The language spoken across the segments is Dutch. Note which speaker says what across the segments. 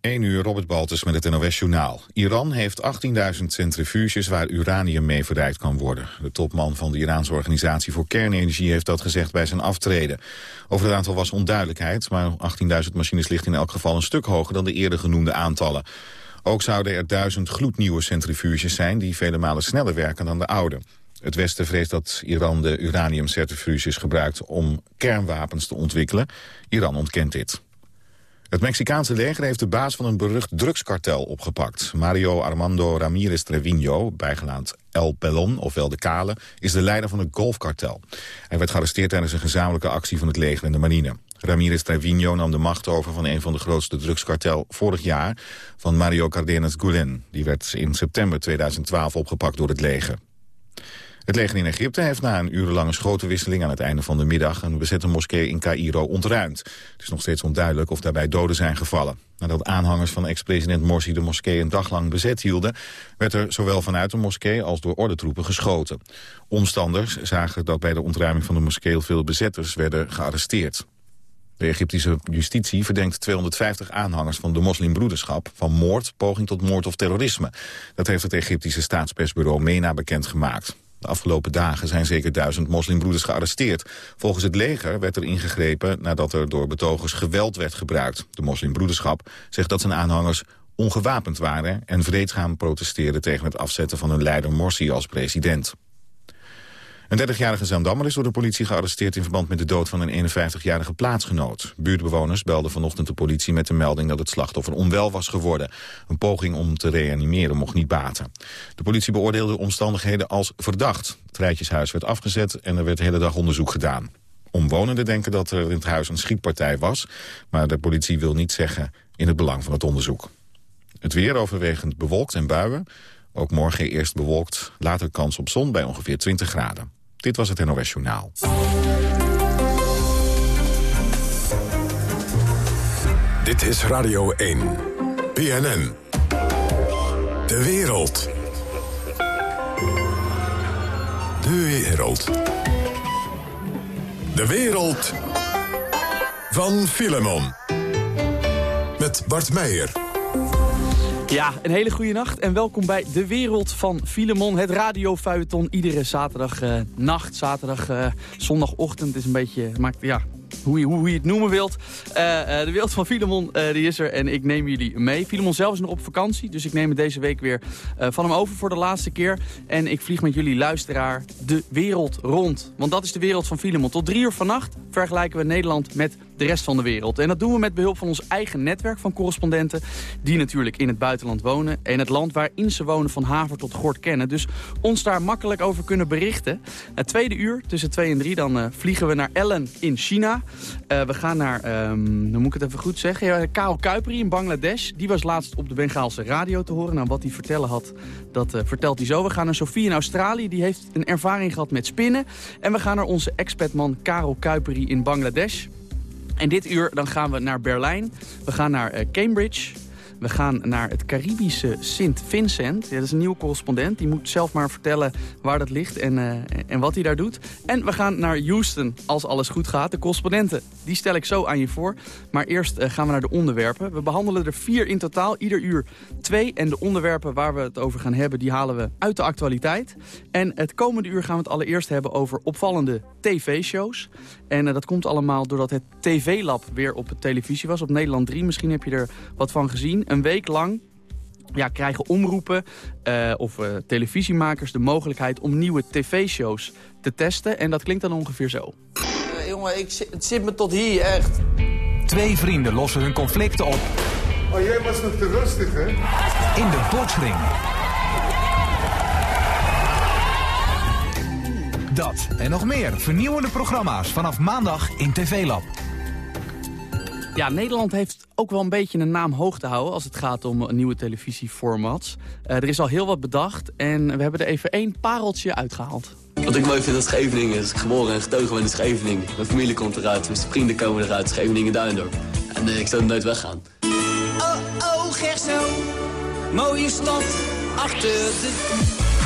Speaker 1: 1 uur, Robert Baltus met het NOS-journaal. Iran heeft 18.000 centrifuges waar uranium mee verrijkt kan worden. De topman van de Iraanse Organisatie voor Kernenergie heeft dat gezegd bij zijn aftreden. Over het aantal was onduidelijkheid, maar 18.000 machines ligt in elk geval een stuk hoger dan de eerder genoemde aantallen. Ook zouden er duizend gloednieuwe centrifuges zijn die vele malen sneller werken dan de oude. Het Westen vreest dat Iran de uraniumcentrifuges gebruikt om kernwapens te ontwikkelen. Iran ontkent dit. Het Mexicaanse leger heeft de baas van een berucht drugskartel opgepakt. Mario Armando Ramirez Trevino, bijgelaand El Pelon, ofwel de Kale, is de leider van het golfkartel. Hij werd gearresteerd tijdens een gezamenlijke actie van het leger en de marine. Ramirez Trevino nam de macht over van een van de grootste drugskartel vorig jaar... van Mario Cardenas Gulen. Die werd in september 2012 opgepakt door het leger. Het leger in Egypte heeft na een urenlange schotenwisseling aan het einde van de middag een bezette moskee in Cairo ontruimd. Het is nog steeds onduidelijk of daarbij doden zijn gevallen. Nadat aanhangers van ex-president Morsi de moskee een dag lang bezet hielden, werd er zowel vanuit de moskee als door ordentroepen geschoten. Omstanders zagen dat bij de ontruiming van de moskee veel bezetters werden gearresteerd. De Egyptische justitie verdenkt 250 aanhangers van de moslimbroederschap... van moord, poging tot moord of terrorisme. Dat heeft het Egyptische staatspersbureau MENA bekendgemaakt. De afgelopen dagen zijn zeker duizend moslimbroeders gearresteerd. Volgens het leger werd er ingegrepen nadat er door betogers geweld werd gebruikt. De moslimbroederschap zegt dat zijn aanhangers ongewapend waren... en vreedzaam protesteerden tegen het afzetten van hun leider Morsi als president. Een 30-jarige Zaandammer is door de politie gearresteerd... in verband met de dood van een 51-jarige plaatsgenoot. Buurtbewoners belden vanochtend de politie met de melding... dat het slachtoffer onwel was geworden. Een poging om te reanimeren mocht niet baten. De politie beoordeelde de omstandigheden als verdacht. Het rijtjeshuis werd afgezet en er werd de hele dag onderzoek gedaan. Omwonenden denken dat er in het huis een schietpartij was... maar de politie wil niet zeggen in het belang van het onderzoek. Het weer overwegend bewolkt en buien. Ook morgen eerst bewolkt, later kans op zon bij ongeveer 20 graden. Dit was het NOS Journaal.
Speaker 2: Dit is Radio 1. BNN. De wereld. De wereld. De wereld van Filemon. Met Bart Meijer.
Speaker 3: Ja, een hele goede nacht en welkom bij De Wereld van Filemon. Het radiofeuilleton iedere zaterdag uh, nacht, zaterdag, uh, zondagochtend. is een beetje, maakt, ja, hoe je, hoe je het noemen wilt. Uh, de wereld van Filemon die is er en ik neem jullie mee. Filemon zelf is nog op vakantie, dus ik neem het deze week weer van hem over voor de laatste keer. En ik vlieg met jullie luisteraar de wereld rond. Want dat is de wereld van Filemon. Tot drie uur vannacht vergelijken we Nederland met de rest van de wereld. En dat doen we met behulp van ons eigen netwerk van correspondenten... die natuurlijk in het buitenland wonen... en het land waarin ze wonen van haver tot gort kennen. Dus ons daar makkelijk over kunnen berichten. Het tweede uur, tussen twee en drie, dan uh, vliegen we naar Ellen in China. Uh, we gaan naar, um, dan moet ik het even goed zeggen... Karel Kuiperi in Bangladesh. Die was laatst op de Bengaalse radio te horen. Nou, wat hij vertellen had, dat uh, vertelt hij zo. We gaan naar Sofie in Australië. Die heeft een ervaring gehad met spinnen. En we gaan naar onze expatman Karel Kuiperi in Bangladesh. En dit uur dan gaan we naar Berlijn. We gaan naar uh, Cambridge. We gaan naar het Caribische Sint Vincent. Ja, dat is een nieuwe correspondent. Die moet zelf maar vertellen waar dat ligt en, uh, en wat hij daar doet. En we gaan naar Houston, als alles goed gaat. De correspondenten, die stel ik zo aan je voor. Maar eerst uh, gaan we naar de onderwerpen. We behandelen er vier in totaal, ieder uur twee. En de onderwerpen waar we het over gaan hebben, die halen we uit de actualiteit. En het komende uur gaan we het allereerst hebben over opvallende tv-shows. En uh, dat komt allemaal doordat het TV-lab weer op televisie was. Op Nederland 3, misschien heb je er wat van gezien. Een week lang ja, krijgen omroepen uh, of uh, televisiemakers de mogelijkheid om nieuwe tv-shows te testen. En dat klinkt dan ongeveer zo.
Speaker 4: Uh, jongen, ik, het zit me tot hier, echt.
Speaker 5: Twee vrienden lossen hun conflicten op.
Speaker 6: Oh, jij was nog te rustig, hè?
Speaker 5: In de botsring. Dat en nog meer vernieuwende programma's vanaf maandag in TV Lab.
Speaker 3: Ja, Nederland heeft ook wel een beetje een naam hoog te houden als het gaat om nieuwe televisieformats. Uh, er is al heel wat bedacht en we hebben er even één pareltje uitgehaald.
Speaker 7: Wat ik mooi vind is Scheveningen is geboren en getogen ben in Scheveningen. Mijn familie komt eruit, mijn vrienden komen eruit, Scheveningen Duindorp. En uh, ik zou nooit weggaan.
Speaker 8: Oh, oh, Gerso, mooie stad achter de...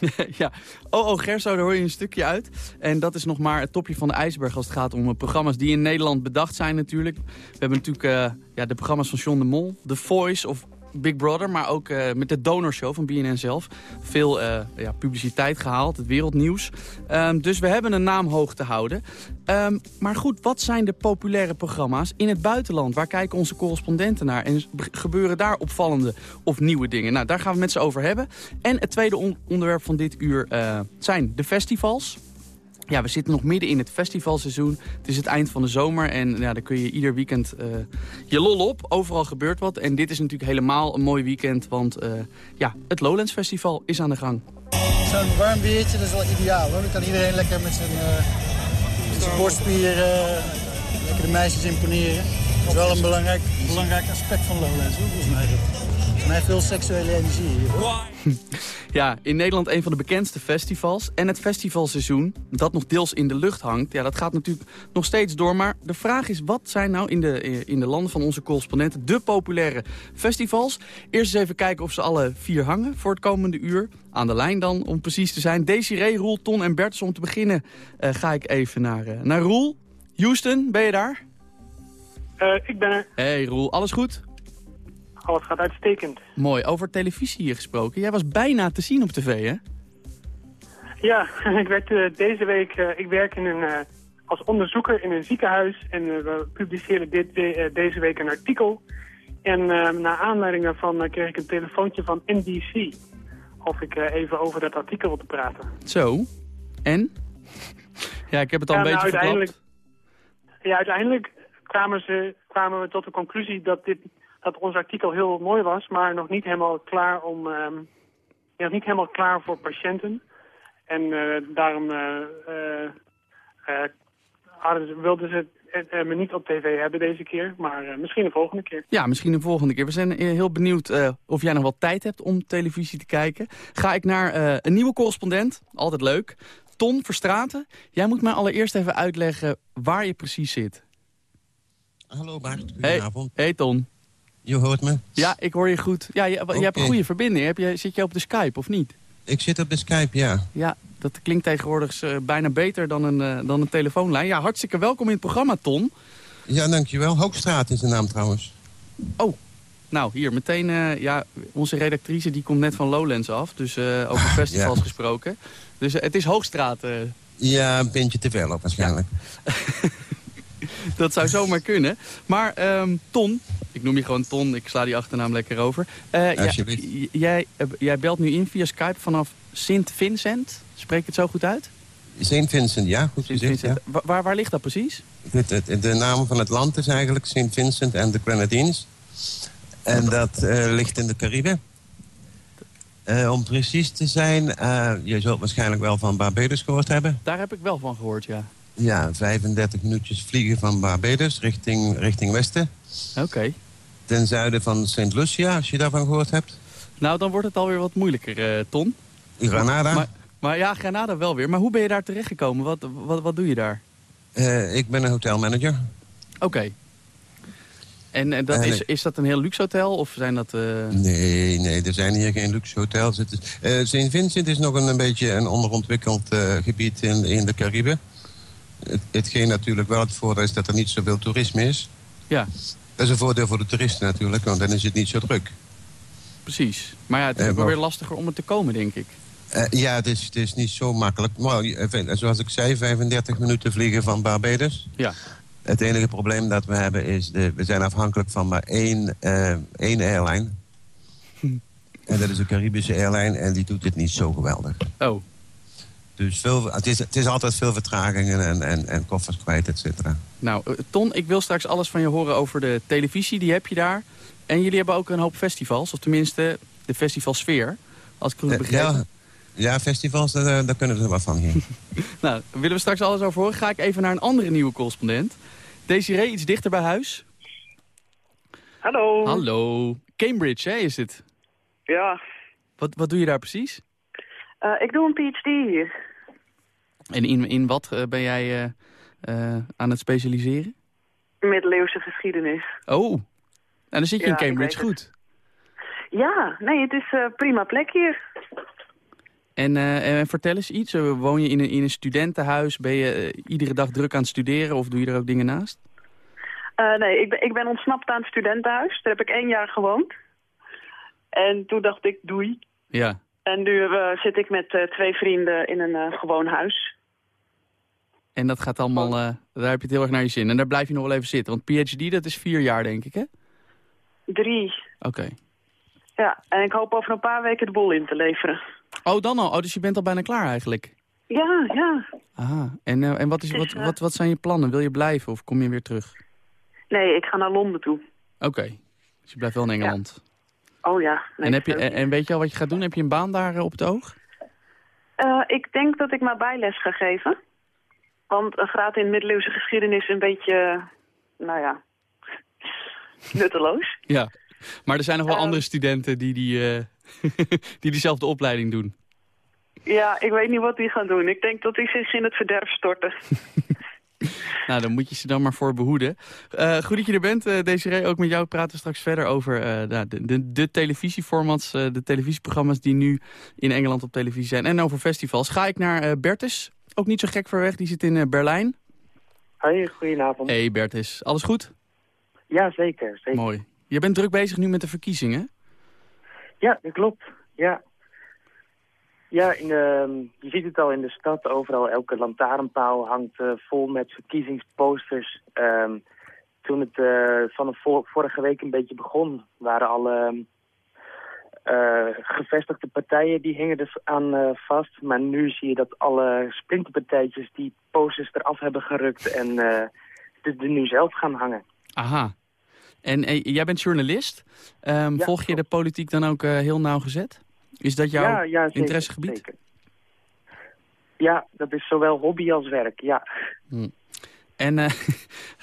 Speaker 3: ja, oh, oh Gerso, daar hoor je een stukje uit. En dat is nog maar het topje van de ijsberg als het gaat om programma's die in Nederland bedacht zijn natuurlijk. We hebben natuurlijk uh, ja, de programma's van John de Mol, The Voice of Big Brother, maar ook uh, met de donorshow van BNN zelf. Veel uh, ja, publiciteit gehaald, het wereldnieuws. Um, dus we hebben een naam hoog te houden. Um, maar goed, wat zijn de populaire programma's in het buitenland? Waar kijken onze correspondenten naar? En gebeuren daar opvallende of nieuwe dingen? Nou, daar gaan we met ze over hebben. En het tweede on onderwerp van dit uur uh, zijn de festivals. Ja, we zitten nog midden in het festivalseizoen. Het is het eind van de zomer en ja, daar kun je ieder weekend uh, je lol op. Overal gebeurt wat. En dit is natuurlijk helemaal een mooi weekend, want uh, ja, het Lowlands Festival is aan de gang.
Speaker 8: Zo'n warm biertje, dat is wel ideaal. Dan kan iedereen lekker met zijn, uh, zijn borstspieren lekker de meisjes imponeren. Dat is wel een belangrijk, belangrijk aspect van Lowlands volgens mij. Mij veel seksuele energie hier.
Speaker 3: Ja, in Nederland een van de bekendste festivals. En het festivalseizoen, dat nog deels in de lucht hangt... ja, dat gaat natuurlijk nog steeds door. Maar de vraag is, wat zijn nou in de, in de landen van onze correspondenten... de populaire festivals? Eerst eens even kijken of ze alle vier hangen voor het komende uur. Aan de lijn dan, om precies te zijn. Desiree, Roel, Ton en Bert. om te beginnen uh, ga ik even naar, uh, naar Roel. Houston, ben je daar?
Speaker 9: Uh, ik ben er.
Speaker 3: Hey Roel, alles goed?
Speaker 9: Alles gaat uitstekend.
Speaker 3: Mooi. Over televisie hier gesproken. Jij was bijna te zien op tv, hè?
Speaker 9: Ja, ik werd uh, deze week... Uh, ik werk in een, uh, als onderzoeker in een ziekenhuis. En we publiceren dit, deze week een artikel. En naar aanleiding daarvan kreeg ik een telefoontje van NBC. Of ik even over dat artikel wilde praten.
Speaker 3: Zo. En? ja, ik heb het al
Speaker 9: ja,
Speaker 3: een
Speaker 9: nou,
Speaker 3: beetje
Speaker 9: uiteindelijk,
Speaker 3: verklapt.
Speaker 9: Ja, uiteindelijk kwamen, ze, kwamen we tot de conclusie dat dit dat ons artikel heel mooi was, maar nog niet helemaal klaar om, um, ja, niet helemaal klaar voor patiënten. En uh, daarom uh, uh, wilden ze het me niet op tv hebben deze keer, maar misschien een volgende keer.
Speaker 3: Ja, misschien een volgende keer. We zijn heel benieuwd of jij nog wat tijd hebt om televisie te kijken. Ga ik naar een nieuwe correspondent, altijd leuk. Ton Verstraten, jij moet mij allereerst even uitleggen waar je precies zit.
Speaker 10: Hallo Bart, goedenavond.
Speaker 3: Hey, hey Ton.
Speaker 10: Je hoort me?
Speaker 3: Ja, ik hoor je goed. Ja, je, je hebt een goede verbinding. Heb je, zit je op de Skype of niet?
Speaker 10: Ik zit op de Skype, ja.
Speaker 3: Ja, dat klinkt tegenwoordig uh, bijna beter dan een, uh, dan een telefoonlijn. Ja, hartstikke welkom in het programma, Ton.
Speaker 10: Ja, dankjewel. Hoogstraat is de naam trouwens.
Speaker 3: Oh, nou, hier meteen... Uh, ja, onze redactrice die komt net van Lowlands af. Dus over festivals ja. gesproken. Dus het is Hoogstraat.
Speaker 10: Ja, een pintje te veel op waarschijnlijk.
Speaker 3: Ja. dat zou zomaar kunnen. Maar um, Ton, ik noem je gewoon Ton, ik sla die achternaam lekker over. Uh, jij, jij, jij belt nu in via Skype vanaf Sint Vincent. Spreek ik het zo goed uit?
Speaker 10: Sint Vincent, ja, goed
Speaker 3: Sint
Speaker 10: gezegd.
Speaker 3: Vincent. Ja. Waar, waar ligt dat precies?
Speaker 10: Het, het, de naam van het land is eigenlijk Sint Vincent en de Grenadines. En dat uh, ligt in de Cariben. Uh, om precies te zijn, uh, je zult waarschijnlijk wel van Barbados gehoord hebben.
Speaker 3: Daar heb ik wel van gehoord, ja.
Speaker 10: Ja, 35 minuutjes vliegen van Barbados richting, richting westen.
Speaker 3: Oké. Okay.
Speaker 10: Ten zuiden van St. Lucia, als je daarvan gehoord hebt.
Speaker 3: Nou, dan wordt het alweer wat moeilijker, uh, Ton.
Speaker 10: Granada.
Speaker 3: Maar, maar, ja, Granada wel weer. Maar hoe ben je daar terechtgekomen? Wat, wat, wat doe je daar?
Speaker 10: Uh, ik ben een hotelmanager.
Speaker 3: Oké. Okay. En, en dat is, is dat een heel luxe hotel of zijn dat... Uh...
Speaker 10: Nee, nee, er zijn hier geen luxe hotels. Het is, uh, St. Vincent is nog een, een beetje een onderontwikkeld gebied in, in de Cariben. Het, hetgeen natuurlijk wel het voordeel is dat er niet zoveel toerisme is.
Speaker 3: Ja.
Speaker 10: Dat is een voordeel voor de toeristen natuurlijk, want dan is het niet zo druk.
Speaker 3: Precies. Maar ja, het is ook wel weer lastiger om er te komen, denk ik.
Speaker 10: Uh, ja, het is, het is niet zo makkelijk. Maar zoals ik zei, 35 minuten vliegen van Barbados.
Speaker 3: Ja.
Speaker 10: Het enige probleem dat we hebben is, de, we zijn afhankelijk van maar één, uh, één airline. Hm. En dat is een Caribische airline en die doet het niet zo geweldig.
Speaker 3: Oh.
Speaker 10: Dus veel, het, is, het is altijd veel vertragingen en, en, en koffers kwijt, et cetera.
Speaker 3: Nou, Ton, ik wil straks alles van je horen over de televisie. Die heb je daar. En jullie hebben ook een hoop festivals. Of tenminste, de festivalsfeer. Als ik het goed begrijp.
Speaker 10: Ja, ja, festivals, daar, daar kunnen we er wat van hier.
Speaker 3: nou, willen we straks alles over horen. Ga ik even naar een andere nieuwe correspondent. Desiree, iets dichter bij huis.
Speaker 11: Hallo.
Speaker 3: Hallo. Cambridge, hè, is het?
Speaker 11: Ja.
Speaker 3: Wat, wat doe je daar precies?
Speaker 11: Uh, ik doe een PhD hier.
Speaker 3: En in, in wat uh, ben jij uh, aan het specialiseren?
Speaker 11: Middeleeuwse geschiedenis.
Speaker 3: Oh, nou, dan zit je
Speaker 11: ja,
Speaker 3: in Cambridge goed.
Speaker 11: Ja, nee, het is prima plek hier.
Speaker 3: En, eh, en vertel eens iets. Eh, woon je in een, in een studentenhuis? Ben je eh, iedere dag druk aan het studeren of doe je er ook dingen naast?
Speaker 11: Eh, nee, ik ben, ik ben ontsnapt aan het studentenhuis. Daar heb ik één jaar gewoond. En toen dacht ik, doei.
Speaker 3: Ja.
Speaker 11: En nu eh, zit ik met eh, twee vrienden in een eh, gewoon huis.
Speaker 3: En dat gaat allemaal, eh, daar heb je het heel erg naar je zin. En daar blijf je nog wel even zitten. Want PhD, dat is vier jaar, denk ik, hè?
Speaker 11: Drie.
Speaker 3: Oké.
Speaker 11: Ja, en ik hoop over een paar weken de boel in te leveren.
Speaker 3: Oh, dan al. Oh, dus je bent al bijna klaar eigenlijk.
Speaker 11: Ja, ja.
Speaker 3: Aha. En, eh, en wat, is, wat,
Speaker 11: eh,
Speaker 3: wat, wat zijn je plannen? Wil je blijven of kom je weer terug?
Speaker 11: Nee, ik ga naar Londen toe.
Speaker 3: Oké. Dus je blijft wel in Engeland.
Speaker 11: Oh ja. Nee,
Speaker 3: en, heb je, en, en weet je al wat je gaat doen? Heb je een baan daar op het oog?
Speaker 11: Ik denk dat ik maar bijles ga geven. Want een graad in middeleeuwse geschiedenis is een beetje, nou ja, nutteloos.
Speaker 3: Ja. Maar er zijn nog wel
Speaker 11: Ehm.
Speaker 3: andere studenten die, die, eh, die diezelfde opleiding doen.
Speaker 11: Ja, ik weet niet wat die gaan doen. Ik denk dat die zich in het verderf storten.
Speaker 3: Nou, dan moet je ze dan maar voor behoeden. Eh, goed dat je er bent, uh, Desiree. Ook met jou praten we straks verder over eh, de, de, de televisieformats, de televisieprogramma's die nu in Engeland op televisie zijn. En over festivals. Ga ik naar Bertus, ook niet zo gek ver weg. Die zit in Berlijn.
Speaker 12: Hoi, goedenavond.
Speaker 3: Hey Bertus, alles goed?
Speaker 12: Ja, zeker, zeker.
Speaker 3: Mooi. Je bent druk bezig nu met de verkiezingen?
Speaker 12: Ja, dat klopt. Ja. Ja, in de, je ziet het al in de stad. Overal elke lantaarnpaal hangt eh, vol met verkiezingsposters. Ehm, toen het eh, van de vorige week een beetje begon, waren alle eh, gevestigde partijen die hingen er aan eh, vast. Maar nu zie je dat alle splinterpartijtjes die posters eraf hebben gerukt en er nu zelf gaan hangen.
Speaker 3: Aha. En jij bent journalist. Ehm,
Speaker 12: Ja,
Speaker 3: volg je de politiek dan ook heel nauwgezet? Is dat jouw
Speaker 12: Ja, ja, zeker,
Speaker 3: interessegebied?
Speaker 12: zeker. Ja, dat is zowel hobby als werk, ja.
Speaker 3: Hm. En eh,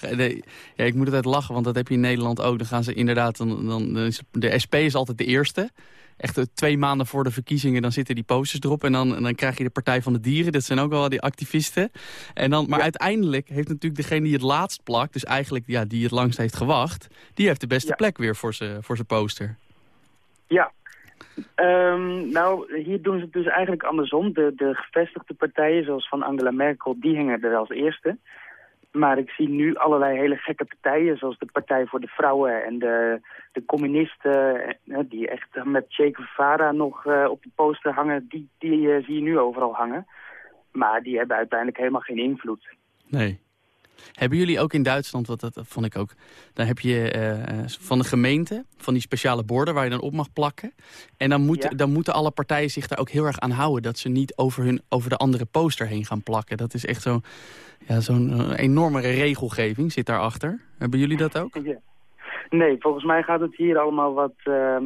Speaker 3: nee, ja, ik moet altijd lachen, want dat heb je in Nederland ook. Dan gaan ze inderdaad, dan, dan, is de SP is altijd de eerste. Echt eh, twee maanden voor de verkiezingen, dan zitten die posters erop. En dan, en dan krijg je de Partij van de Dieren, dat zijn ook wel die activisten. En dan, maar uiteindelijk heeft natuurlijk degene die het laatst plakt... dus eigenlijk ja, die het langst heeft gewacht... die heeft de beste
Speaker 12: Ja.
Speaker 3: plek weer voor zijn voor zijn poster.
Speaker 12: Ja. Ehm, nou, hier doen ze het dus eigenlijk andersom. De, de gevestigde partijen, zoals van Angela Merkel, die hingen er als eerste. Maar ik zie nu allerlei hele gekke partijen, zoals de Partij voor de Vrouwen en de, de communisten, die echt met Che Guevara nog eh, op de poster hangen, die, die eh, zie je nu overal hangen. Maar die hebben uiteindelijk helemaal geen invloed.
Speaker 3: Nee. Hebben jullie ook in Duitsland, wat dat, dat vond ik ook... dan heb je eh, eh, van de gemeente, van die speciale borden waar je dan op mag plakken. En dan, moet,
Speaker 12: Ja.
Speaker 3: dan moeten alle partijen zich daar ook heel erg aan houden... dat ze niet over, hun, over de andere poster heen gaan plakken. Dat is echt zo'n ja, zo'n eh, enorme regelgeving zit daarachter. Hebben jullie dat ook?
Speaker 12: Ja. Nee, volgens mij gaat het hier allemaal wat ehm,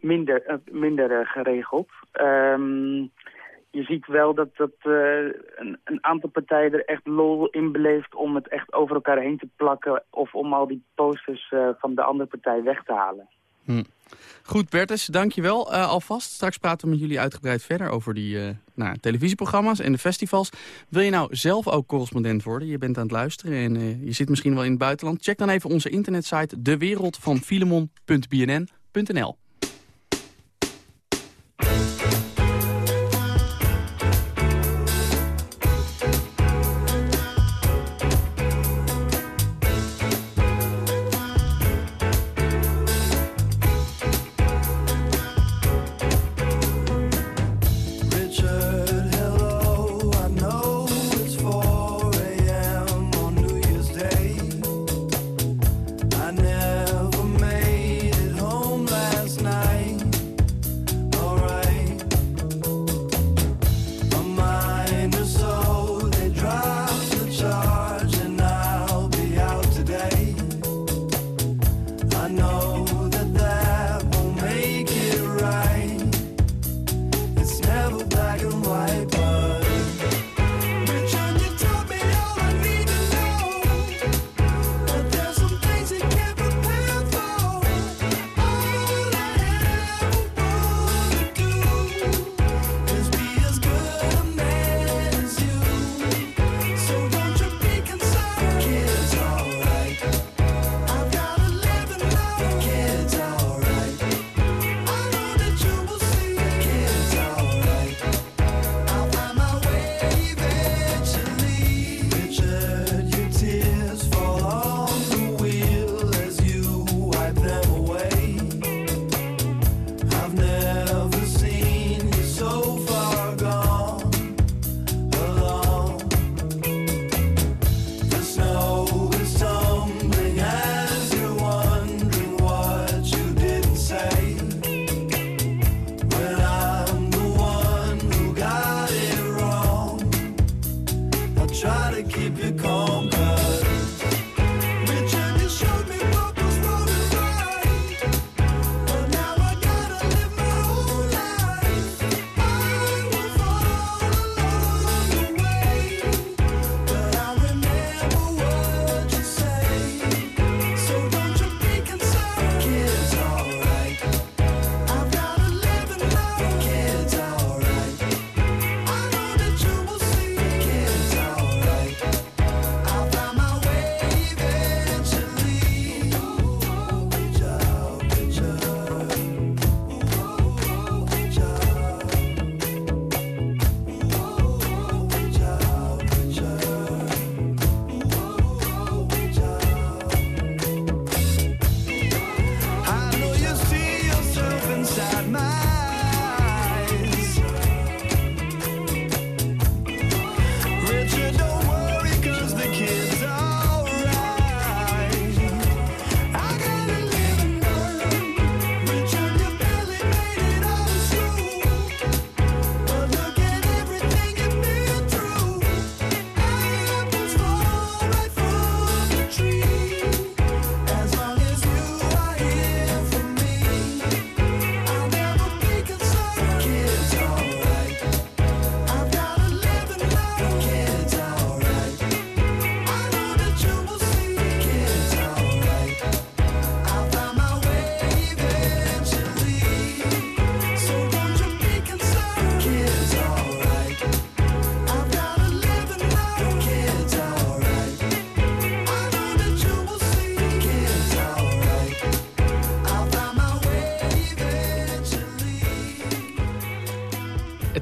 Speaker 12: minder, minder geregeld. Ehm, je ziet wel dat, dat eh, een, een aantal partijen er echt lol in beleeft om het echt over elkaar heen te plakken... of om al die posters eh, van de andere partij weg te halen.
Speaker 3: Hm. Goed, Bertus, dankjewel uh, alvast. Straks praten we met jullie uitgebreid verder over die nou, televisieprogramma's en de festivals. Wil je nou zelf ook correspondent worden? Je bent aan het luisteren en je zit misschien wel in het buitenland. Check dan even onze internetsite dewereldvanfilemon.bnn.nl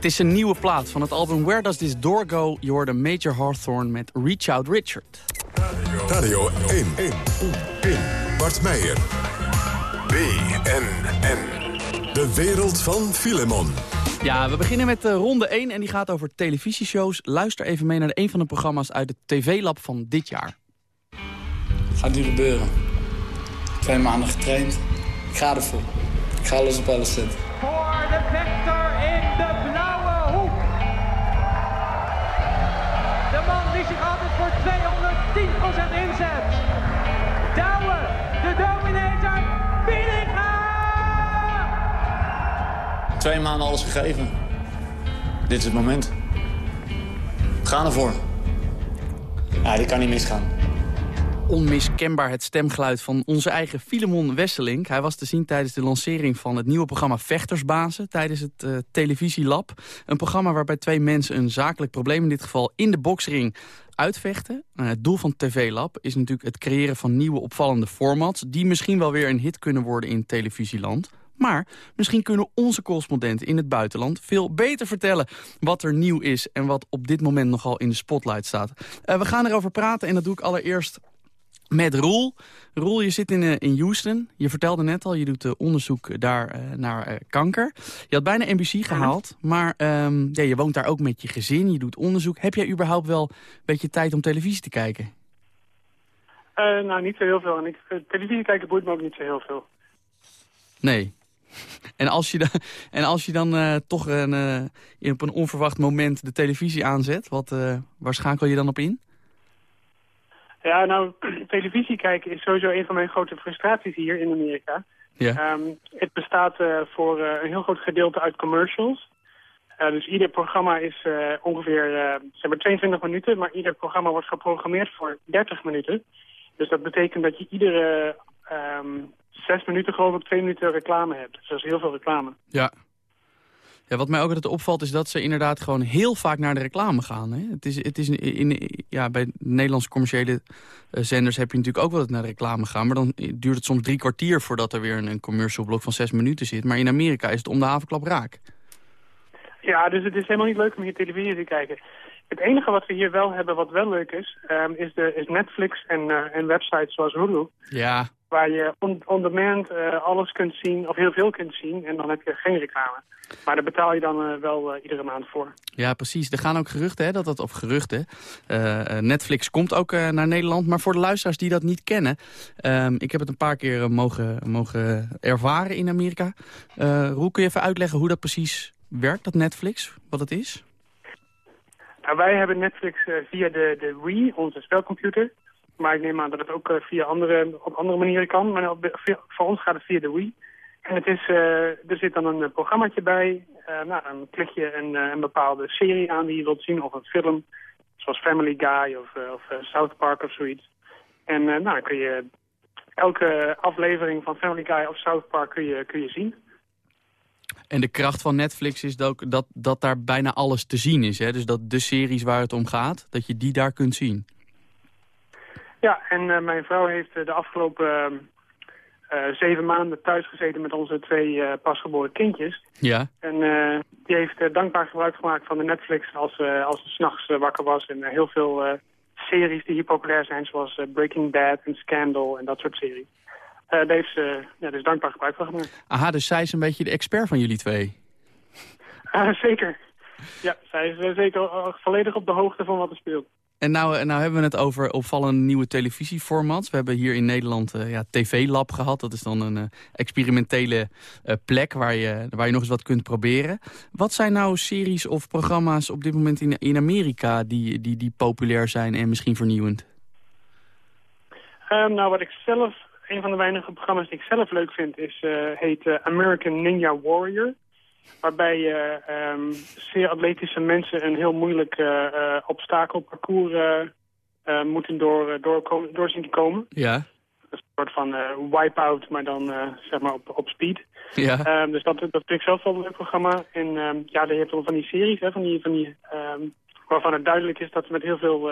Speaker 3: is een nieuwe plaat van het album Where Does This Door Go? Je hoorde Major Hawthorne met Reach Out Richard.
Speaker 2: Radio 1. 1. 1. Bart Meijer. BNN. De wereld van Filemon.
Speaker 3: Ja, we beginnen met uh, ronde 1 en die gaat over televisieshows. Luister even mee naar een van de programma's uit het TV-lab van dit jaar.
Speaker 13: Gaat nu gebeuren. Twee maanden getraind. Ik ga ervoor. Ik ga alles op alles zetten.
Speaker 14: Voor de vector inzet. Douwe, de dominator, Bininga!
Speaker 13: Twee maanden alles gegeven. Dit is het moment. We gaan ervoor. Ja, dit kan niet misgaan
Speaker 3: onmiskenbaar het stemgeluid van onze eigen Filemon Wesselink. Hij was te zien tijdens de lancering van het nieuwe programma Vechtersbazen... tijdens het uh, Televisielab. Een programma waarbij twee mensen een zakelijk probleem... in dit geval in de boksring uitvechten. Uh, het doel van TV Lab is natuurlijk het creëren van nieuwe opvallende formats... die misschien wel weer een hit kunnen worden in televisieland... Maar misschien kunnen onze correspondenten in het buitenland veel beter vertellen wat er nieuw is en wat op dit moment nogal in de spotlight staat. Uh, we gaan erover praten en dat doe ik allereerst met Roel. Roel, je zit in, uh, in Houston. Je vertelde net al, je doet uh, onderzoek daar uh, naar kanker. Je had bijna NBC gehaald, maar um, ja, je woont daar ook met je gezin. Je doet onderzoek. Heb jij überhaupt wel een beetje tijd om televisie te kijken?
Speaker 9: nou, niet zo heel veel. En ik, televisie kijken boeit me ook niet zo heel veel.
Speaker 3: Nee. En als je dan, en als je dan toch een, op een onverwacht moment de televisie aanzet, wat, waar schakel je dan op in?
Speaker 9: Ja, nou, televisie kijken is sowieso een van mijn grote frustraties hier in Amerika.
Speaker 3: Ja.
Speaker 9: Um, het bestaat uh, voor uh, een heel groot gedeelte uit commercials. Uh, dus ieder programma is ongeveer zeg maar 22 minuten, maar ieder programma wordt geprogrammeerd voor 30 minuten. Dus dat betekent dat je iedere um, zes minuten geloof ik twee minuten reclame hebt. Dus dat is heel veel reclame.
Speaker 3: Ja, ja, wat mij ook altijd opvalt is dat ze inderdaad gewoon heel vaak naar de reclame gaan. Hè? Het is, het is in, ja, bij Nederlandse commerciële eh, zenders heb je natuurlijk ook wel het naar de reclame gaan. Maar dan duurt het soms drie kwartier voordat er weer een, een commercial blok van zes minuten zit. Maar in Amerika is het om de havenklap raak.
Speaker 9: Ja, dus het is helemaal niet leuk om hier televisie te kijken. Het enige wat we hier wel hebben wat wel leuk is, um, is, de, is Netflix en, uh, en websites zoals Hulu.
Speaker 3: Ja.
Speaker 9: Waar je on, on demand uh, alles kunt zien, of heel veel kunt zien, en dan heb je geen reclame. Maar daar betaal je dan uh, wel uh, iedere maand voor.
Speaker 3: Ja, precies. Er gaan ook geruchten, hè, dat dat, of geruchten. Netflix komt ook naar Nederland. Maar voor de luisteraars die dat niet kennen... Ehm, ik heb het een paar keer mogen, mogen ervaren in Amerika. Roel, kun je even uitleggen hoe dat precies werkt, dat Netflix? Wat het is?
Speaker 9: Nou, wij hebben Netflix via de, de Wii, onze spelcomputer. Maar ik neem aan dat het ook via andere, op andere manieren kan. Maar voor ons gaat het via de Wii. En het is, uh, er zit dan een programmaatje bij. Nou, dan klik je een, bepaalde serie aan die je wilt zien, of een film. Zoals Family Guy of, of South Park of zoiets. En nou, dan kun je elke aflevering van Family Guy of South Park kun je, kun je zien.
Speaker 3: En de kracht van Netflix is ook dat, dat daar bijna alles te zien is. Hè? Dus dat de series waar het om gaat, dat je die daar kunt zien.
Speaker 9: Ja, en mijn vrouw heeft de afgelopen uh, zeven maanden thuis gezeten met onze twee pasgeboren kindjes.
Speaker 3: Ja.
Speaker 9: En die heeft dankbaar gebruik gemaakt van de Netflix als, als ze s'nachts wakker was. En heel veel series die hier populair zijn, zoals Breaking Bad en Scandal en dat soort series. daar heeft ze ja, dus dankbaar gebruik van gemaakt.
Speaker 3: Aha, dus zij is een beetje de expert van jullie twee.
Speaker 9: zeker. Ja, zij is zeker volledig op de hoogte van wat er speelt.
Speaker 3: En nou, nou hebben we het over opvallende nieuwe televisieformats. We hebben hier in Nederland uh, ja, TV Lab gehad. Dat is dan een uh, experimentele plek waar je, waar je nog eens wat kunt proberen. Wat zijn nou series of programma's op dit moment in, in Amerika die, die, die populair zijn en misschien vernieuwend?
Speaker 9: Um, nou, wat ik zelf, een van de weinige programma's die ik zelf leuk vind, is, heet American Ninja Warrior. Waarbij je um, zeer atletische mensen een heel moeilijk uh, uh, obstakelparcours uh, moeten door, door, door zien te komen.
Speaker 3: Ja.
Speaker 9: Een soort van wipe-out, maar dan zeg maar op, op speed.
Speaker 3: Ja.
Speaker 9: Um, dus dat, dat vind ik zelf wel een leuk programma. En um, ja, je hebt wel van die series, hè, van die, van die, waarvan het duidelijk is dat ze met heel veel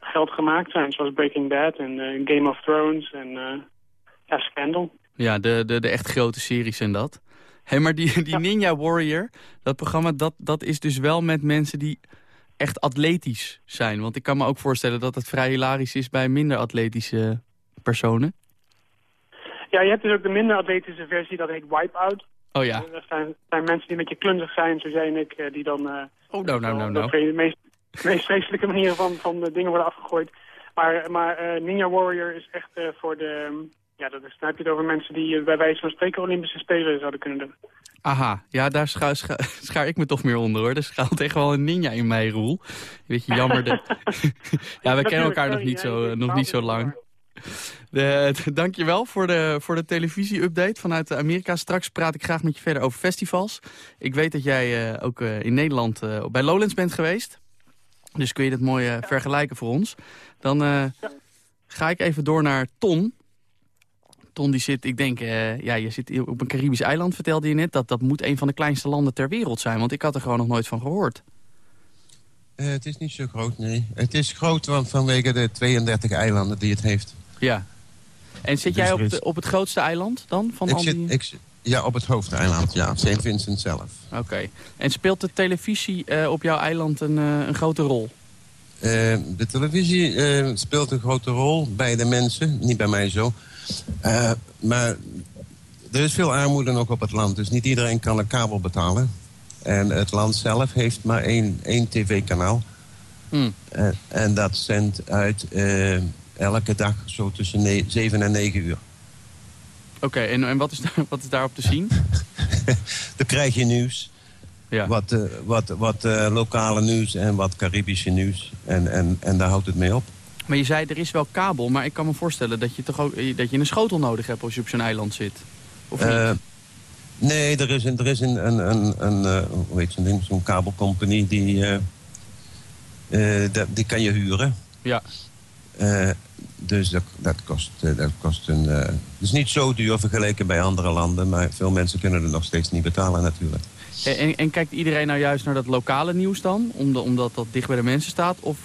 Speaker 9: geld gemaakt zijn. Zoals Breaking Bad en Game of Thrones en ja, Scandal.
Speaker 3: Ja, de, de, de echt grote series en dat. Hey, maar die, die Ninja Warrior, dat programma, dat, dat is dus wel met mensen die echt atletisch zijn. Want ik kan me ook voorstellen dat het vrij hilarisch is bij minder atletische personen.
Speaker 9: Ja, je hebt dus ook de minder atletische versie, dat heet Wipeout.
Speaker 3: Oh ja.
Speaker 9: En dat zijn, zijn mensen die een beetje klunzig zijn, zoals jij en ik, eh, die dan... eh,
Speaker 3: Oh, nou, nou, nou, nou.
Speaker 9: de meest, meest vreselijke manieren van, van de dingen worden afgegooid. Maar, maar eh, Ninja Warrior is echt voor de... ja, dat is, dan heb je het over mensen die eh, bij wijze van spreken Olympische Spelen zouden kunnen doen.
Speaker 3: Aha, ja, daar scha scha- schaar ik me toch meer onder, hoor. Er schuilt echt wel een ninja in mij, Roel. Weet je, jammer. Ja, we kennen elkaar nog niet zo, eh, nog niet zo lang. De, dankjewel voor de, voor de televisie-update vanuit Amerika. Straks praat ik graag met je verder over festivals. Ik weet dat jij eh, ook eh, in Nederland eh, bij Lowlands bent geweest. Dus kun je dat mooi eh, vergelijken voor ons. Dan eh, ga ik even door naar Ton. Ton die zit, ik denk, eh, ja, je zit op een Caribisch eiland, vertelde je net. Dat, dat moet een van de kleinste landen ter wereld zijn. Want ik had er gewoon nog nooit van gehoord.
Speaker 10: Eh, het is niet zo groot, nee. Het is groot want vanwege de 32 eilanden die het heeft.
Speaker 3: Ja. En zit
Speaker 10: Dus
Speaker 3: jij op, de, op het grootste eiland dan? Van
Speaker 10: Ik
Speaker 3: al
Speaker 10: zit,
Speaker 3: die...
Speaker 10: ik, zit- ja, op het hoofdeiland, ja. St. Vincent zelf.
Speaker 3: Oké. En speelt de televisie eh, op jouw eiland een, een grote rol?
Speaker 10: De televisie speelt een grote rol bij de mensen, niet bij mij zo. Eh, maar er is veel armoede ook op het land, dus niet iedereen kan een kabel betalen. En het land zelf heeft maar één, één tv-kanaal.
Speaker 3: Hmm.
Speaker 10: En dat zendt uit eh, elke dag zo tussen ne 7 en 9 uur.
Speaker 3: Oké, en, en wat, is daar, wat is daarop te zien?
Speaker 10: Dan krijg je nieuws.
Speaker 3: Ja.
Speaker 10: Wat, eh, wat, wat lokale nieuws en wat Caribische nieuws. En, en, en daar houdt het mee op.
Speaker 3: Maar je zei, er is wel kabel, maar ik kan me voorstellen dat je, toch ook, eh, dat je een schotel nodig hebt als je op zo'n eiland zit. Of niet?
Speaker 10: Eh, nee, er is een, er is een, een, een, een eh, hoe heet zo'n ding, zo'n kabelcompany die, die kan je huren.
Speaker 3: Ja.
Speaker 10: Dus dat, dat kost, dat kost een... het is niet zo duur vergeleken bij andere landen, maar veel mensen kunnen het nog steeds niet betalen natuurlijk.
Speaker 3: En, en, kijkt iedereen nou juist naar dat lokale nieuws dan? Omdat, omdat dat dicht bij de mensen staat? Of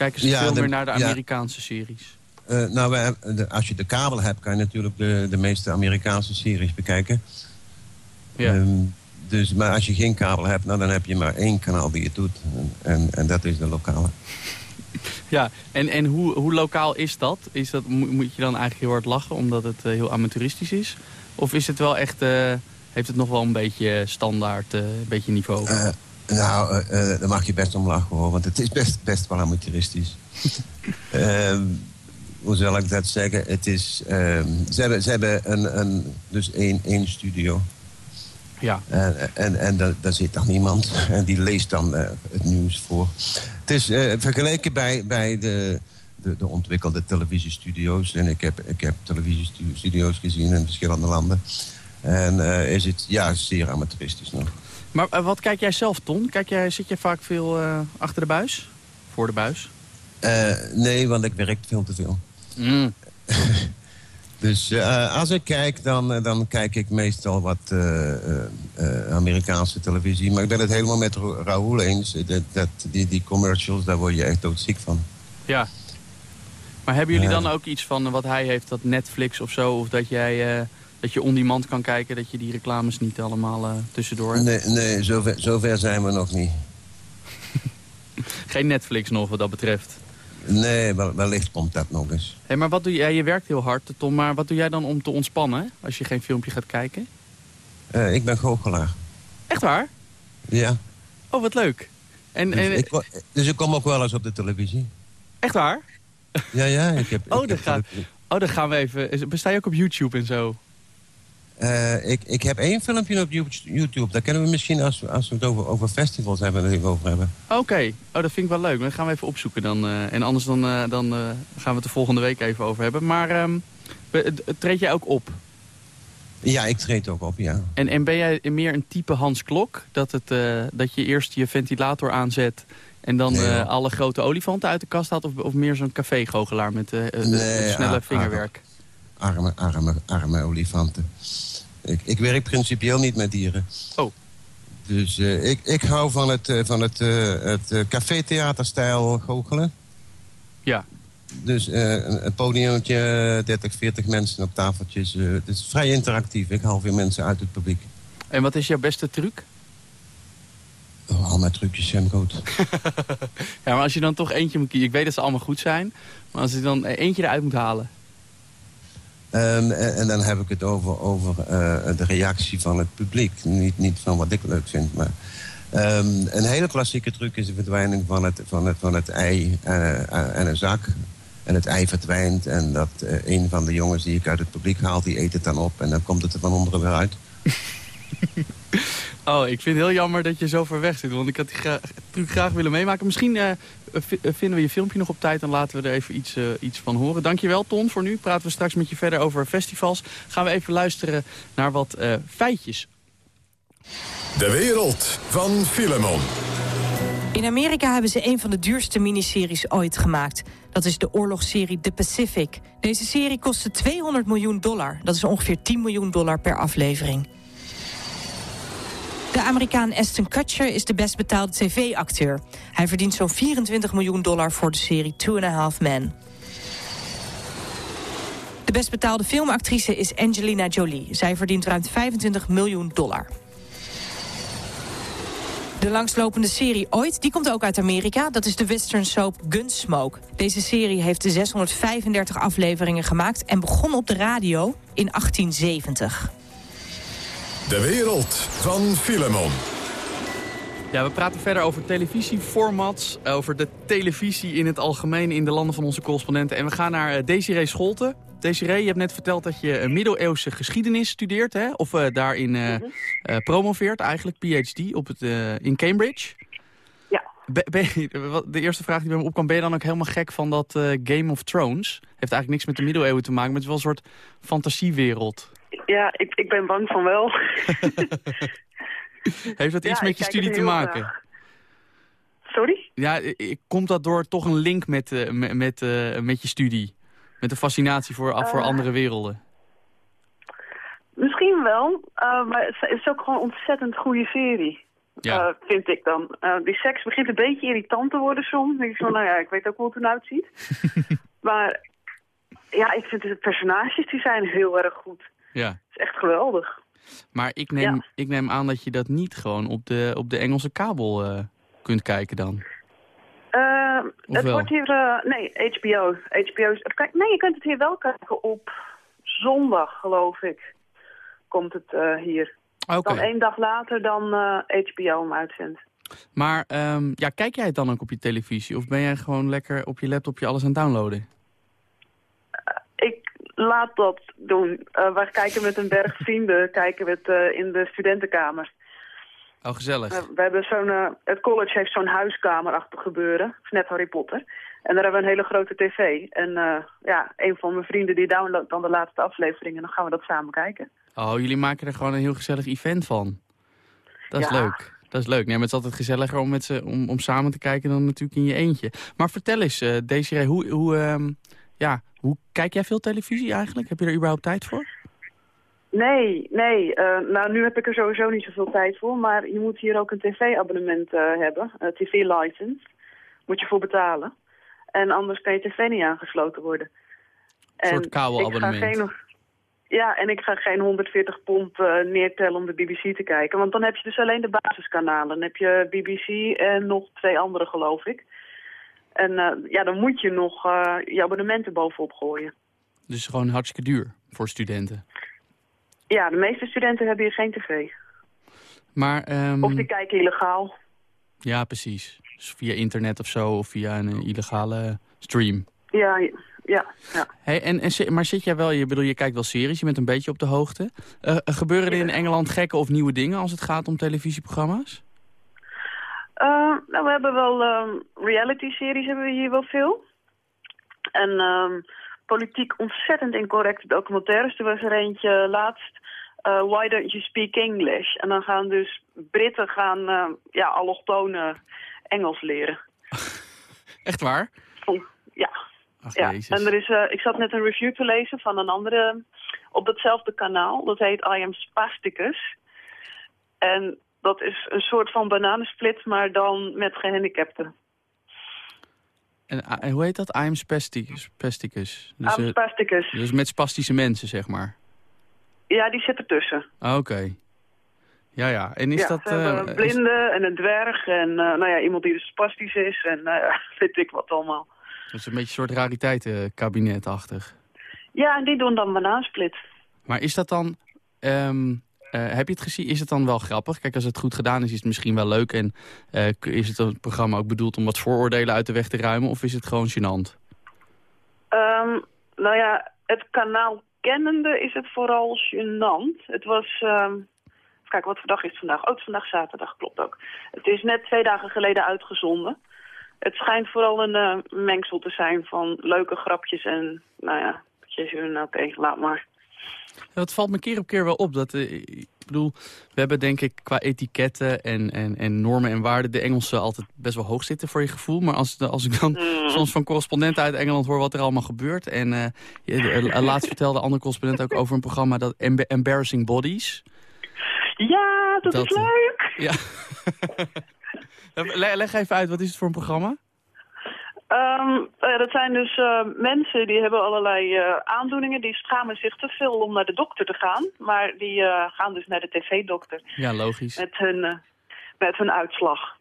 Speaker 3: kijken ze
Speaker 10: Ja,
Speaker 3: veel
Speaker 10: de-
Speaker 3: meer naar de. Amerikaanse series?
Speaker 10: Eh, nou, wij, de- als je de kabel hebt, kan je natuurlijk de, de meeste Amerikaanse series bekijken.
Speaker 3: Ja.
Speaker 10: Ehm, dus, maar als je geen kabel hebt, nou, dan heb je maar één kanaal die het doet. En, en, en dat is de lokale.
Speaker 3: Ja, en, en hoe, hoe lokaal is dat? Is dat mo- moet je dan eigenlijk heel hard lachen omdat het eh, heel amateuristisch is? Of is het wel echt, eh, heeft het nog wel een beetje standaard, een beetje niveau?
Speaker 10: Nou, eh, eh, daar mag je best om lachen hoor, want het is best, best wel amateuristisch. Ehm, hoe zal ik dat zeggen? Het is, ehm, ze hebben, ze hebben een, een, dus één, één studio.
Speaker 3: Ja.
Speaker 10: En, en, en daar, daar zit dan iemand en die leest dan eh, het nieuws voor. Het is vergeleken bij, bij de, de, de ontwikkelde televisiestudio's. En ik heb, ik heb televisiestudio's gezien in verschillende landen. En is het ja, zeer amateuristisch nog.
Speaker 3: Maar eh, wat kijk jij zelf, Ton? Kijk jij, zit jij vaak veel eh, achter de buis? Voor de buis?
Speaker 10: Eh, nee, want ik werk veel te veel.
Speaker 3: Mm.
Speaker 10: Dus eh, als ik kijk, dan, dan kijk ik meestal wat eh, eh, eh, Amerikaanse televisie. Maar ik ben het helemaal met Ra- Raoul eens. Dat, dat, die, die commercials, daar word je echt doodziek van.
Speaker 3: Ja. Maar hebben jullie dan ook iets van wat hij heeft, dat Netflix of zo? Of dat jij eh, dat je on-demand kan kijken, dat je die reclames niet allemaal eh, tussendoor hebt?
Speaker 10: Nee, nee zover, zover zijn we nog niet.
Speaker 3: Geen Netflix nog wat dat betreft.
Speaker 10: Nee, wel- wellicht komt dat nog eens.
Speaker 3: Hé, maar wat doe jij? Je werkt heel hard, Tom, maar wat doe jij dan om te ontspannen als je geen filmpje gaat kijken?
Speaker 10: Eh, ik ben goochelaar.
Speaker 3: Echt waar?
Speaker 10: Ja.
Speaker 3: Oh, wat leuk. En,
Speaker 10: Dus,
Speaker 3: en,
Speaker 10: ik, ko- dus ik kom ook wel eens op de televisie.
Speaker 3: echt waar?
Speaker 10: Ja, ja. Ik heb,
Speaker 3: Oh,
Speaker 10: ik
Speaker 3: dan
Speaker 10: heb
Speaker 3: gaan, oh, dan gaan we even... Besta je ook op YouTube en zo?
Speaker 10: Eh, ik, ik heb één filmpje op You- YouTube. Daar kunnen we misschien, als, we- als we het over, over festivals hebben, er even over hebben.
Speaker 3: Oké, oh, dat vind ik wel leuk. Dat gaan we even opzoeken dan. eh, en anders dan, eh, dan gaan we het de volgende week even over hebben. Maar ehm, treed jij ook op?
Speaker 10: Ja, ik treed ook op, ja.
Speaker 3: En, en ben jij meer een type Hans Klok? Dat, het, dat je eerst je ventilator aanzet... en dan
Speaker 10: Nee,
Speaker 3: alle grote olifanten uit de kast haalt? Of, of meer zo'n café-goochelaar met
Speaker 10: Nee,
Speaker 3: snelle vingerwerk?
Speaker 10: Arme, arme, arme olifanten. Ik, ik werk principieel niet met dieren.
Speaker 3: Oh.
Speaker 10: Dus eh, ik, ik hou van het, eh, van het, eh, het café-theaterstijl goochelen.
Speaker 3: Ja.
Speaker 10: Dus een, podiumtje, 30, 40 mensen op tafeltjes. het is vrij interactief. Ik haal veel mensen uit het publiek.
Speaker 3: En wat is jouw beste truc?
Speaker 10: Oh, al mijn trucjes zijn goed.
Speaker 3: Ja, maar als je dan toch eentje moet kiezen... Ik weet dat ze allemaal goed zijn. Maar als je dan eentje eruit moet halen...
Speaker 10: Ehm, en, dan heb ik het over, over eh, de reactie van het publiek. Niet, niet van wat ik leuk vind, maar... ehm, een hele klassieke truc is de verdwijning van het, van het, van het ei eh, en een zak. En het ei verdwijnt en dat eh, een van de jongens die ik uit het publiek haal... die eet het dan op en dan komt het er van onderen weer uit.
Speaker 3: Oh, ik vind het heel jammer dat je zo ver weg zit. Want ik had die gra truc graag willen meemaken. Misschien eh, v- eh, vinden we je filmpje nog op tijd en laten we er even iets, eh, iets van horen. Dankjewel Ton voor nu. Praten we straks met je verder over festivals. Gaan we even luisteren naar wat eh, feitjes.
Speaker 2: De wereld van Filemon.
Speaker 15: In Amerika hebben ze een van de duurste miniseries ooit gemaakt. Dat is de oorlogsserie The Pacific. Deze serie kostte 200 miljoen dollar. Dat is ongeveer 10 miljoen dollar per aflevering. Amerikaan Aston Kutcher is de best betaalde tv-acteur. Hij verdient zo'n 24 miljoen dollar voor de serie Two and a Half Men. De best betaalde filmactrice is Angelina Jolie. Zij verdient ruim 25 miljoen dollar. De langslopende serie ooit, die komt ook uit Amerika. Dat is de western soap Gunsmoke. Deze serie heeft de 635 afleveringen gemaakt... en begon op de radio in 1870.
Speaker 2: De wereld van Filemon.
Speaker 3: Ja, we praten verder over televisieformats, over de televisie in het algemeen in de landen van onze correspondenten. En we gaan naar eh, Desiree Scholten. Desiree, je hebt net verteld dat je een middeleeuwse geschiedenis studeert, hè? Of eh, daarin eh, eh, promoveert, eigenlijk PhD op het, eh, in Cambridge.
Speaker 11: Ja.
Speaker 3: Ben de eerste vraag die bij me opkwam, ben je dan ook helemaal gek van dat eh, Game of Thrones? Heeft eigenlijk niks met de middeleeuwen te maken, maar het is wel een soort fantasiewereld.
Speaker 11: Ja, ik, ik ben bang van wel.
Speaker 3: Heeft dat iets met je studie te maken?
Speaker 11: graag. Sorry?
Speaker 3: Ja, komt dat door toch een link met, eh, met, met, eh, met je studie? Met de fascinatie voor, voor
Speaker 11: Eh.
Speaker 3: andere werelden?
Speaker 11: Misschien wel, maar het is ook gewoon een ontzettend goede serie.
Speaker 3: Ja.
Speaker 11: vind ik dan. Die seks begint een beetje irritant te worden soms. Denk ik zo, nou ja, ik weet ook hoe het eruit ziet. maar ja, ik vind de personages, die zijn heel erg goed.
Speaker 3: Ja.
Speaker 11: Het is echt geweldig.
Speaker 3: Maar ik neem, ik neem aan dat je dat niet gewoon op de, op de Engelse kabel eh, kunt kijken dan.
Speaker 11: Eh, het wordt hier, eh, nee, HBO. HBO nee, je kunt het hier wel kijken op zondag, geloof ik. Komt het eh, hier. Dan één dag later dan HBO hem uitzendt.
Speaker 3: Maar ehm, ja, kijk jij het dan ook op je televisie? Of ben jij gewoon lekker op je laptopje alles aan het downloaden?
Speaker 11: Laat dat doen. Eh wij kijken met een berg vrienden kijken we het eh, in de studentenkamer.
Speaker 3: Oh, gezellig.
Speaker 11: Eh, we hebben zo'n, het college heeft zo'n huiskamerachtig gebeuren. Het is net Harry Potter. En daar hebben we een hele grote tv. En ja, een van mijn vrienden die downloadt dan de laatste aflevering. En dan gaan we dat samen kijken.
Speaker 3: Oh, jullie maken er gewoon een heel gezellig event van. Dat is
Speaker 11: Ja.
Speaker 3: leuk. Dat is leuk. Nee, maar het is altijd gezelliger om, met ze, om, om samen te kijken dan natuurlijk in je eentje. Maar vertel eens, eh Desiree, hoe, hoe, ehm, ja, hoe kijk jij veel televisie eigenlijk? Heb je er überhaupt tijd voor?
Speaker 11: Nee, nee. eh, nou, nu heb ik er sowieso niet zoveel tijd voor. Maar je moet hier ook een tv-abonnement eh, hebben. Een tv-license. Moet je voor betalen. En anders kan je tv niet aangesloten worden.
Speaker 3: Een soort kabelabonnement.
Speaker 11: geen, ja, en ik ga geen 140 pond eh, neertellen om de BBC te kijken. Want dan heb je dus alleen de basiskanalen. Dan heb je BBC en nog twee andere, geloof ik. En eh, ja, dan moet je nog eh, je abonnementen bovenop gooien.
Speaker 3: Dus gewoon hartstikke duur voor studenten.
Speaker 11: Ja, de meeste studenten hebben hier geen tv.
Speaker 3: Maar, ehm,
Speaker 11: Of die kijken illegaal.
Speaker 3: ja, precies. Dus via internet of zo, of via een illegale stream.
Speaker 11: Ja, ja, ja.
Speaker 3: Hey, en, en, maar zit jij wel, je bedoel, je kijkt wel series, je bent een beetje op de hoogte. Eh, gebeuren er in Engeland gekke of nieuwe dingen als het gaat om televisieprogramma's?
Speaker 11: Eh, nou, we hebben wel ehm, reality-series hebben we hier wel veel. En ehm, politiek ontzettend incorrecte documentaires. Er was er eentje laatst, eh, Why Don't You Speak English? En dan gaan dus Britten gaan, eh, ja, allochtone Engels leren.
Speaker 3: Echt waar?
Speaker 11: Ja.
Speaker 3: Ach,
Speaker 11: ja.
Speaker 3: jezus.
Speaker 11: En er is, eh, ik zat net een review te lezen van een andere op datzelfde kanaal. Dat heet I Am Spasticus. En dat is een soort van bananensplit, maar dan met gehandicapten.
Speaker 3: En, en hoe heet dat? I'm spasticus. spasticus. Dus,
Speaker 11: I'm
Speaker 3: eh,
Speaker 11: spasticus.
Speaker 3: dus met spastische mensen, zeg maar.
Speaker 11: Ja, die zit ertussen.
Speaker 3: Ah, Oké. Ja, ja. En is
Speaker 11: ja,
Speaker 3: dat... eh,
Speaker 11: een
Speaker 3: is-
Speaker 11: blinde en een dwerg en eh, nou ja, iemand die dus spastisch is en nou ja, weet ik wat allemaal.
Speaker 3: dat is een beetje een soort rariteitenkabinetachtig.
Speaker 11: Ja, en die doen dan banaansplit.
Speaker 3: Maar is dat dan... ehm, eh, heb je het gezien? Is het dan wel grappig? Kijk, als het goed gedaan is, is het misschien wel leuk. En eh, is het een programma ook bedoeld om wat vooroordelen uit de weg te ruimen? Of is het gewoon gênant?
Speaker 11: Ehm, nou ja, het kanaal kennende is het vooral gênant. Het was... ehm kijk, wat voor dag is het vandaag? Oh, het is vandaag zaterdag, klopt ook. Het is net twee dagen geleden uitgezonden. Het schijnt vooral een eh, mengsel te zijn van leuke grapjes en... Nou ja, jezus, oké, laat maar.
Speaker 3: Het valt me keer op keer wel op. Dat, eh, ik bedoel, we hebben denk ik qua etiketten en, en, en normen en waarden... de Engelsen altijd best wel hoog zitten voor je gevoel. Maar als, als ik dan soms van correspondenten uit Engeland hoor wat er allemaal gebeurt... en eh, eh, laatst vertelde een andere correspondent ook over een programma... dat Emba- Embarrassing Bodies.
Speaker 11: Ja, dat,
Speaker 3: Dat,
Speaker 11: is leuk!
Speaker 3: Ja. Le- leg even uit, wat is het voor een programma?
Speaker 11: Ehm, eh, dat zijn dus eh, mensen die hebben allerlei eh, aandoeningen. Die schamen zich te veel om naar de dokter te gaan. Maar die gaan dus naar de tv-dokter
Speaker 3: Ja, logisch.
Speaker 11: met hun, met hun uitslag.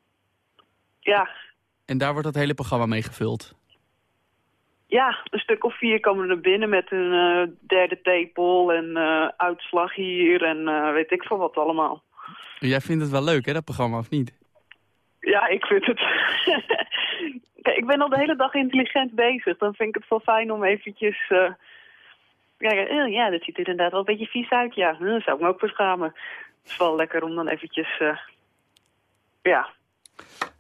Speaker 11: Ja,
Speaker 3: En daar wordt dat hele programma mee gevuld.
Speaker 11: ja, een stuk of vier komen er binnen met een derde tepel en uitslag hier en weet ik veel wat allemaal.
Speaker 3: Jij vindt het wel leuk, hè, dat programma, of niet?
Speaker 11: Ja, ik vind het... Kijk, ik ben al de hele dag intelligent bezig. Dan vind ik het wel fijn om eventjes... eh, Ja, ja, eh, ja, dat ziet er inderdaad wel een beetje vies uit, ja. Hm, Daar zou ik me ook voor schamen. Het is wel lekker om dan eventjes... eh, ja,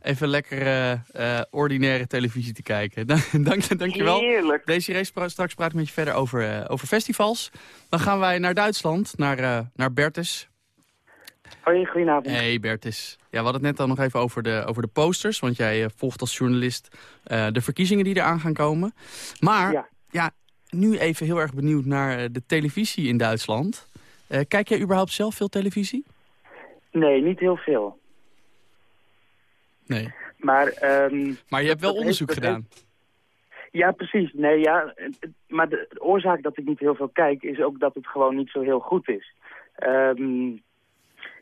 Speaker 3: Even lekker eh, eh, ordinaire televisie te kijken. dank, dank je wel.
Speaker 11: Heerlijk.
Speaker 3: Deze race pra- straks praat ik met je verder over, eh, over festivals. Dan gaan wij naar Duitsland, naar, eh, naar Bertus.
Speaker 12: Hoi, goedenavond.
Speaker 3: Hey Bertus. Ja, we hadden het net al nog even over de, over de posters. Want jij eh, volgt als journalist eh, de verkiezingen die eraan gaan komen. Maar ja. nu even heel erg benieuwd naar eh, de televisie in Duitsland. Kijk jij überhaupt zelf veel televisie?
Speaker 12: Nee, niet heel veel.
Speaker 3: Nee.
Speaker 12: Maar, ehm,
Speaker 3: Maar je hebt wel onderzoek
Speaker 12: heeft-
Speaker 3: gedaan.
Speaker 12: Ja, precies. Nee, ja, maar de, de oorzaak dat ik niet heel veel kijk is ook dat het gewoon niet zo heel goed is. Ehm,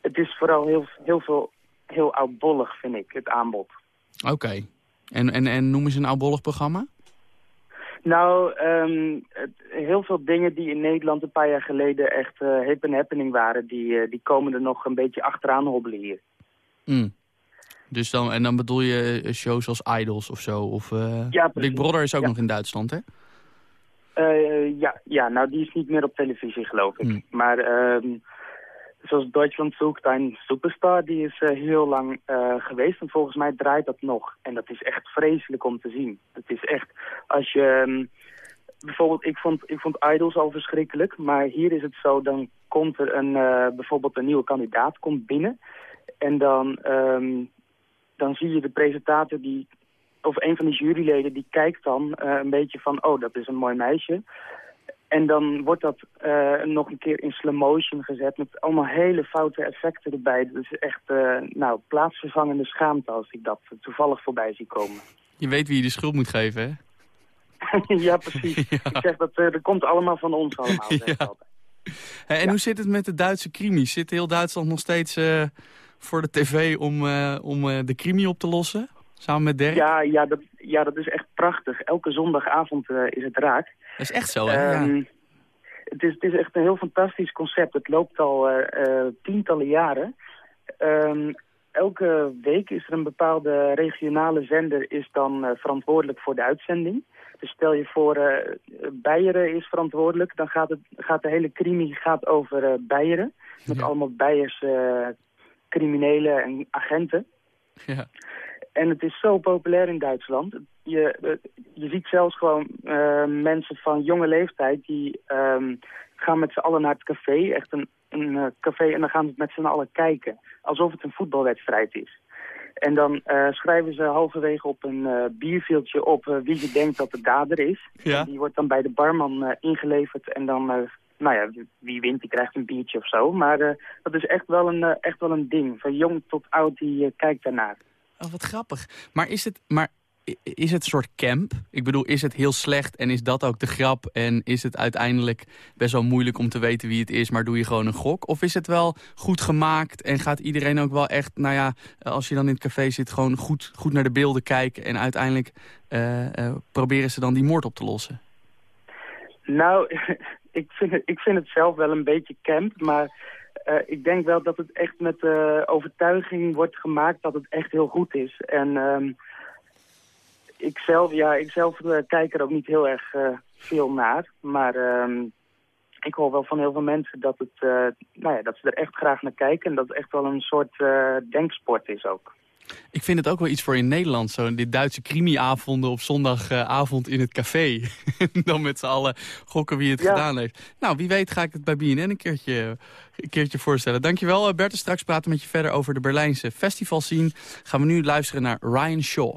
Speaker 12: het is vooral heel, heel veel, heel oudbollig, vind ik, het aanbod.
Speaker 3: Oké. En, en, en noem eens een oudbollig programma?
Speaker 12: Nou, ehm, het- heel veel dingen die in Nederland een paar jaar geleden echt eh hip en happening waren, die, eh, die komen er nog een beetje achteraan hobbelen hier.
Speaker 3: Mm. Dus dan, en dan bedoel je eh, shows als Idols of zo? Of, eh,
Speaker 12: Ja,
Speaker 3: Big. Brother is ook
Speaker 12: Ja.
Speaker 3: nog in Duitsland, hè?
Speaker 12: Eh, ja, ja, nou die is niet meer op televisie geloof ik. Maar ehm, zoals Deutschland zoekt een superstar, die is eh, heel lang eh, geweest. En volgens mij draait dat nog. En dat is echt vreselijk om te zien. Het is echt, als je... ehm, bijvoorbeeld, ik vond, ik vond Idols al verschrikkelijk. Maar hier is het zo, dan komt er een, eh, bijvoorbeeld een nieuwe kandidaat komt binnen. En dan, ehm, dan zie je de presentator die of een van die juryleden die kijkt dan een beetje van, oh, dat is een mooi meisje. En dan wordt dat eh, nog een keer in slow motion gezet met allemaal hele foute effecten erbij. Dat is echt, eh, nou, plaatsvervangende schaamte als ik dat toevallig voorbij zie komen.
Speaker 3: Je weet wie je de schuld moet geven, hè?
Speaker 12: ja, precies. Ik zeg dat, eh, dat komt allemaal van ons allemaal. altijd.
Speaker 3: Hé, en hoe zit het met de Duitse crimies? Zit heel Duitsland nog steeds voor de tv om, om de crimi op te lossen? Samen met Dirk?
Speaker 12: Ja, ja, dat, ja, dat is echt prachtig. Elke zondagavond is het raak.
Speaker 3: Dat is echt zo, hè?
Speaker 12: Ehm,
Speaker 3: ja.
Speaker 12: het, is, het is echt een heel fantastisch concept. Het loopt al eh, eh, tientallen jaren. Ehm, elke week is er een bepaalde regionale zender is dan eh, verantwoordelijk voor de uitzending. Dus stel je voor, eh Beieren is verantwoordelijk. Dan gaat, het, gaat de hele crimi gaat over eh Beieren. Met allemaal Beiers criminelen en agenten.
Speaker 3: Ja.
Speaker 12: En het is zo populair in Duitsland. Je, eh, je ziet zelfs gewoon eh, mensen van jonge leeftijd... die ehm, gaan met z'n allen naar het café. Echt een, een eh, café en dan gaan ze met z'n allen kijken. Alsof het een voetbalwedstrijd is. En dan schrijven ze halverwege op een bierveeltje op wie je denkt dat de dader is.
Speaker 3: Ja.
Speaker 12: Die wordt dan bij de barman ingeleverd en dan... nou ja, wie- wint, die krijgt een biertje of zo. Maar dat is echt wel, een, echt wel een ding. Van jong tot oud, die kijkt daarnaar.
Speaker 3: Oh, wat grappig. Maar is het... Maar is het een soort camp? Ik bedoel, is het heel slecht en is dat ook de grap? En is het uiteindelijk best wel moeilijk om te weten wie het is... maar doe je gewoon een gok? Of is het wel goed gemaakt en gaat iedereen ook wel echt... nou ja, als je dan in het café zit, gewoon goed, goed naar de beelden kijken... en uiteindelijk proberen ze dan die moord op te lossen?
Speaker 12: Nou, ik vind, ik vind het zelf wel een beetje camp, maar uh, ik denk wel dat het echt met uh, overtuiging wordt gemaakt dat het echt heel goed is. En um, ik zelf, ja, ik zelf uh, kijk er ook niet heel erg veel naar, maar um, ik hoor wel van heel veel mensen dat, het, nou ja, dat ze er echt graag naar kijken en dat het echt wel een soort denksport is ook.
Speaker 3: Ik vind het ook wel iets voor in Nederland. Zo dit Duitse crimiavonden op zondagavond in het café. dan met z'n allen gokken wie het gedaan heeft. Nou, wie weet ga ik het bij BNN een keertje, een keertje voorstellen. Dankjewel Bert. Straks praten met je verder over de Berlijnse festivalscene. Gaan we nu luisteren naar Ryan Shaw.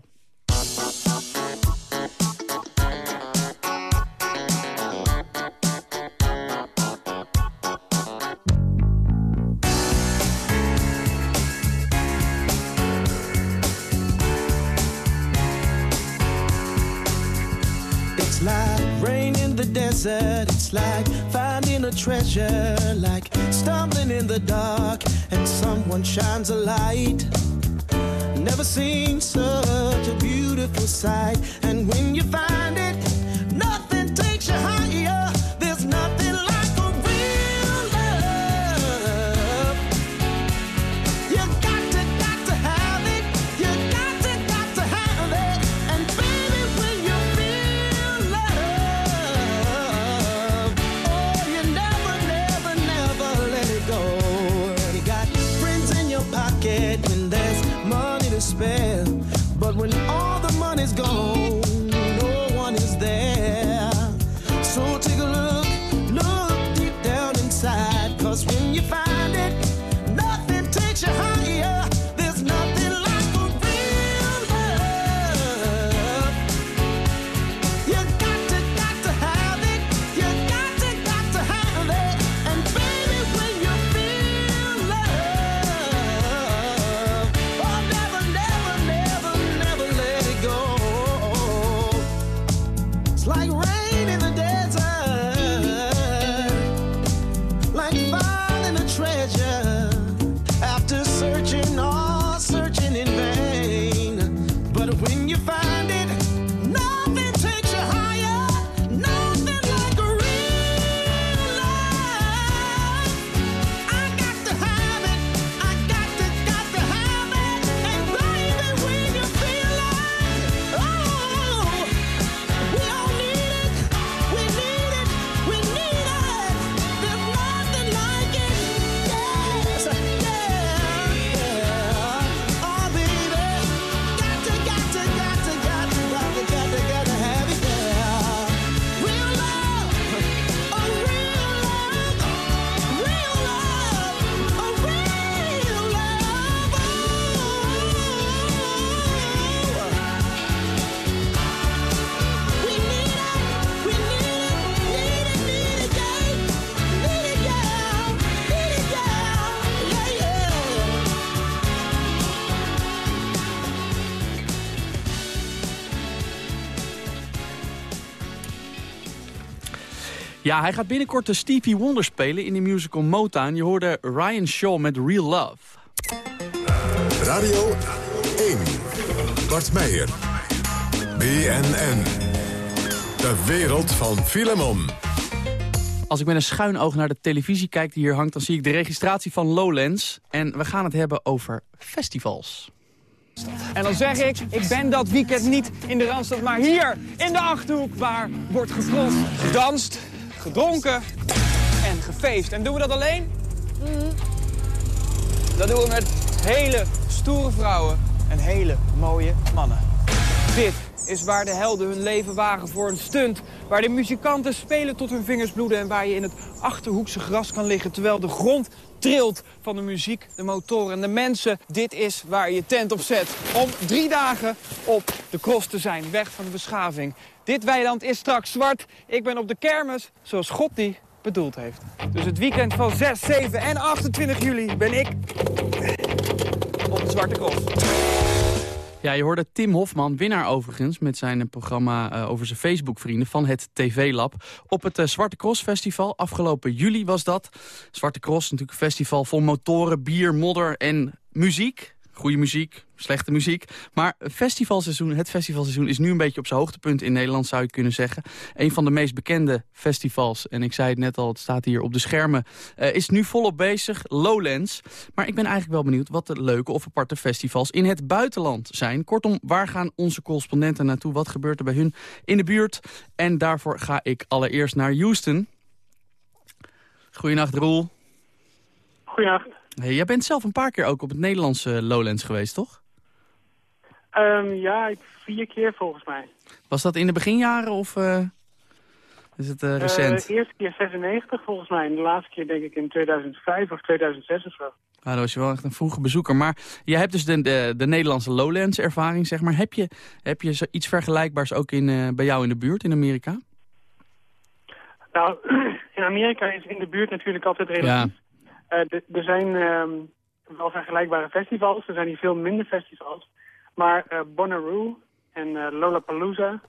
Speaker 16: Like finding a treasure, like stumbling in the dark and someone shines a light. Never seen such a beautiful sight, and when you find
Speaker 3: Ja, hij gaat binnenkort de Stevie Wonder spelen in de musical Motown. Je hoorde Ryan Shaw met Real Love.
Speaker 2: Radio 1. Bart Meijer. BNN. De wereld van Filemon.
Speaker 3: Als ik met een schuin oog naar de televisie kijk die hier hangt... dan zie ik de registratie van Lowlands. En we gaan het hebben over festivals.
Speaker 17: En dan zeg ik, ik ben dat weekend niet in de Randstad, maar hier in de Achterhoek... waar wordt gefronst, gedanst, gedronken en gefeest. En doen we dat alleen? Dat doen we met hele stoere vrouwen en hele mooie mannen. Dit is waar de helden hun leven wagen voor een stunt. Waar de muzikanten spelen tot hun vingers bloeden... en waar je in het Achterhoekse gras kan liggen... terwijl de grond trilt van de muziek, de motoren en de mensen. Dit is waar je je tent op zet. Om drie dagen op de cross te zijn, weg van de beschaving. Dit weiland is straks zwart. Ik ben op de kermis zoals God die bedoeld heeft. Dus het weekend van 6, 7 en 28 juli ben ik op de Zwarte Cross.
Speaker 3: Ja, je hoorde Tim Hofman, winnaar overigens... met zijn programma uh, over zijn Facebook-vrienden van het TV-lab... op het uh, Zwarte Cross Festival. Afgelopen juli was dat. Zwarte Cross, natuurlijk een festival vol motoren, bier, modder en muziek goede muziek, slechte muziek. Maar festivalseizoen, het festivalseizoen is nu een beetje op zijn hoogtepunt in Nederland, zou je kunnen zeggen. Een van de meest bekende festivals, en ik zei het net al, het staat hier op de schermen, uh, is nu volop bezig, Lowlands. Maar ik ben eigenlijk wel benieuwd wat de leuke of aparte festivals in het buitenland zijn. Kortom, waar gaan onze correspondenten naartoe? Wat gebeurt er bij hun in de buurt? En daarvoor ga ik allereerst naar Houston. Goedenacht, Roel.
Speaker 9: Goedenacht.
Speaker 3: Hey, jij bent zelf een paar keer ook op het Nederlandse Lowlands geweest, toch?
Speaker 9: Um, ja, vier keer volgens mij.
Speaker 3: Was dat in de beginjaren of uh, is het uh, recent?
Speaker 9: Uh, de eerste keer 96 volgens mij. En de laatste keer denk ik in 2005 of 2006 of zo. Ah,
Speaker 3: dat was je wel echt een vroege bezoeker. Maar je hebt dus de, de, de Nederlandse Lowlands ervaring, zeg maar. Heb je, heb je iets vergelijkbaars ook in, bij jou in de buurt in Amerika?
Speaker 9: Nou, in Amerika is in de buurt natuurlijk altijd relatief. Ja. Uh, er zijn um, wel vergelijkbare festivals. Er zijn hier veel minder festivals. Maar uh, Bonnaroo en uh, Lollapalooza,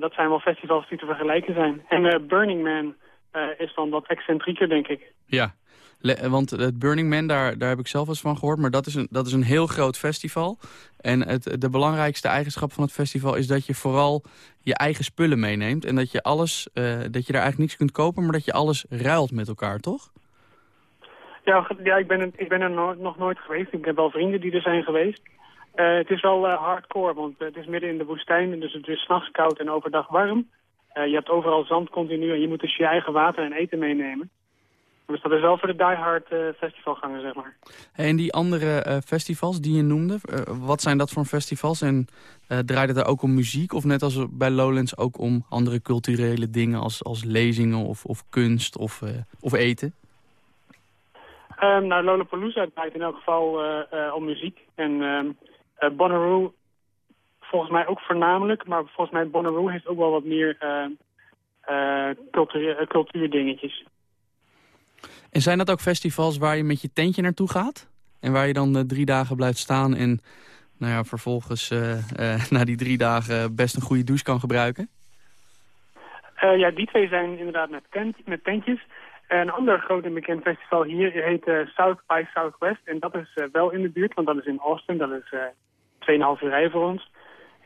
Speaker 9: dat zijn wel festivals die te vergelijken zijn. En Burning Man is dan wat excentrieker, denk ik.
Speaker 3: Ja, want het Burning Man, daar, daar heb ik zelf eens van gehoord. Maar dat is een, dat is een heel groot festival. En het, de belangrijkste eigenschap van het festival is dat je vooral je eigen spullen meeneemt. En dat je, alles, dat je daar eigenlijk niks kunt kopen, maar dat je alles ruilt met elkaar, toch?
Speaker 9: Ja, ja ik ben, er, ik ben er no nog nooit geweest. Ik heb wel vrienden die er zijn geweest. Uh, het is wel uh, hardcore, want het is midden in de woestijn. Dus het is s'nachts koud en overdag warm. Je hebt overal zand continu en je moet dus je eigen water en eten meenemen. Dus dat is wel voor de diehard festivalganger, zeg maar.
Speaker 3: En die andere festivals die je noemde, wat zijn dat voor festivals? En draait het er ook om muziek of net als bij Lowlands ook om andere culturele dingen als, als lezingen of, of kunst of, of eten?
Speaker 9: Um, nou, Lollapalooza draait in elk geval uh, uh, om muziek. En um, Bonnaroo volgens mij ook voornamelijk. Maar volgens mij Bonnaroo heeft ook wel wat meer cultuur, cultuurdingetjes.
Speaker 3: En zijn dat ook festivals waar je met je tentje naartoe gaat? En waar je dan drie dagen blijft staan en nou ja, vervolgens na die drie dagen best een goede douche kan gebruiken?
Speaker 9: ja, die twee zijn inderdaad met, tent, met tentjes. Een ander groot en bekend festival hier heet uh, South by Southwest. En dat is uh, wel in de buurt, want dat is in Austin. Dat is uh, 2,5 uur rij voor ons.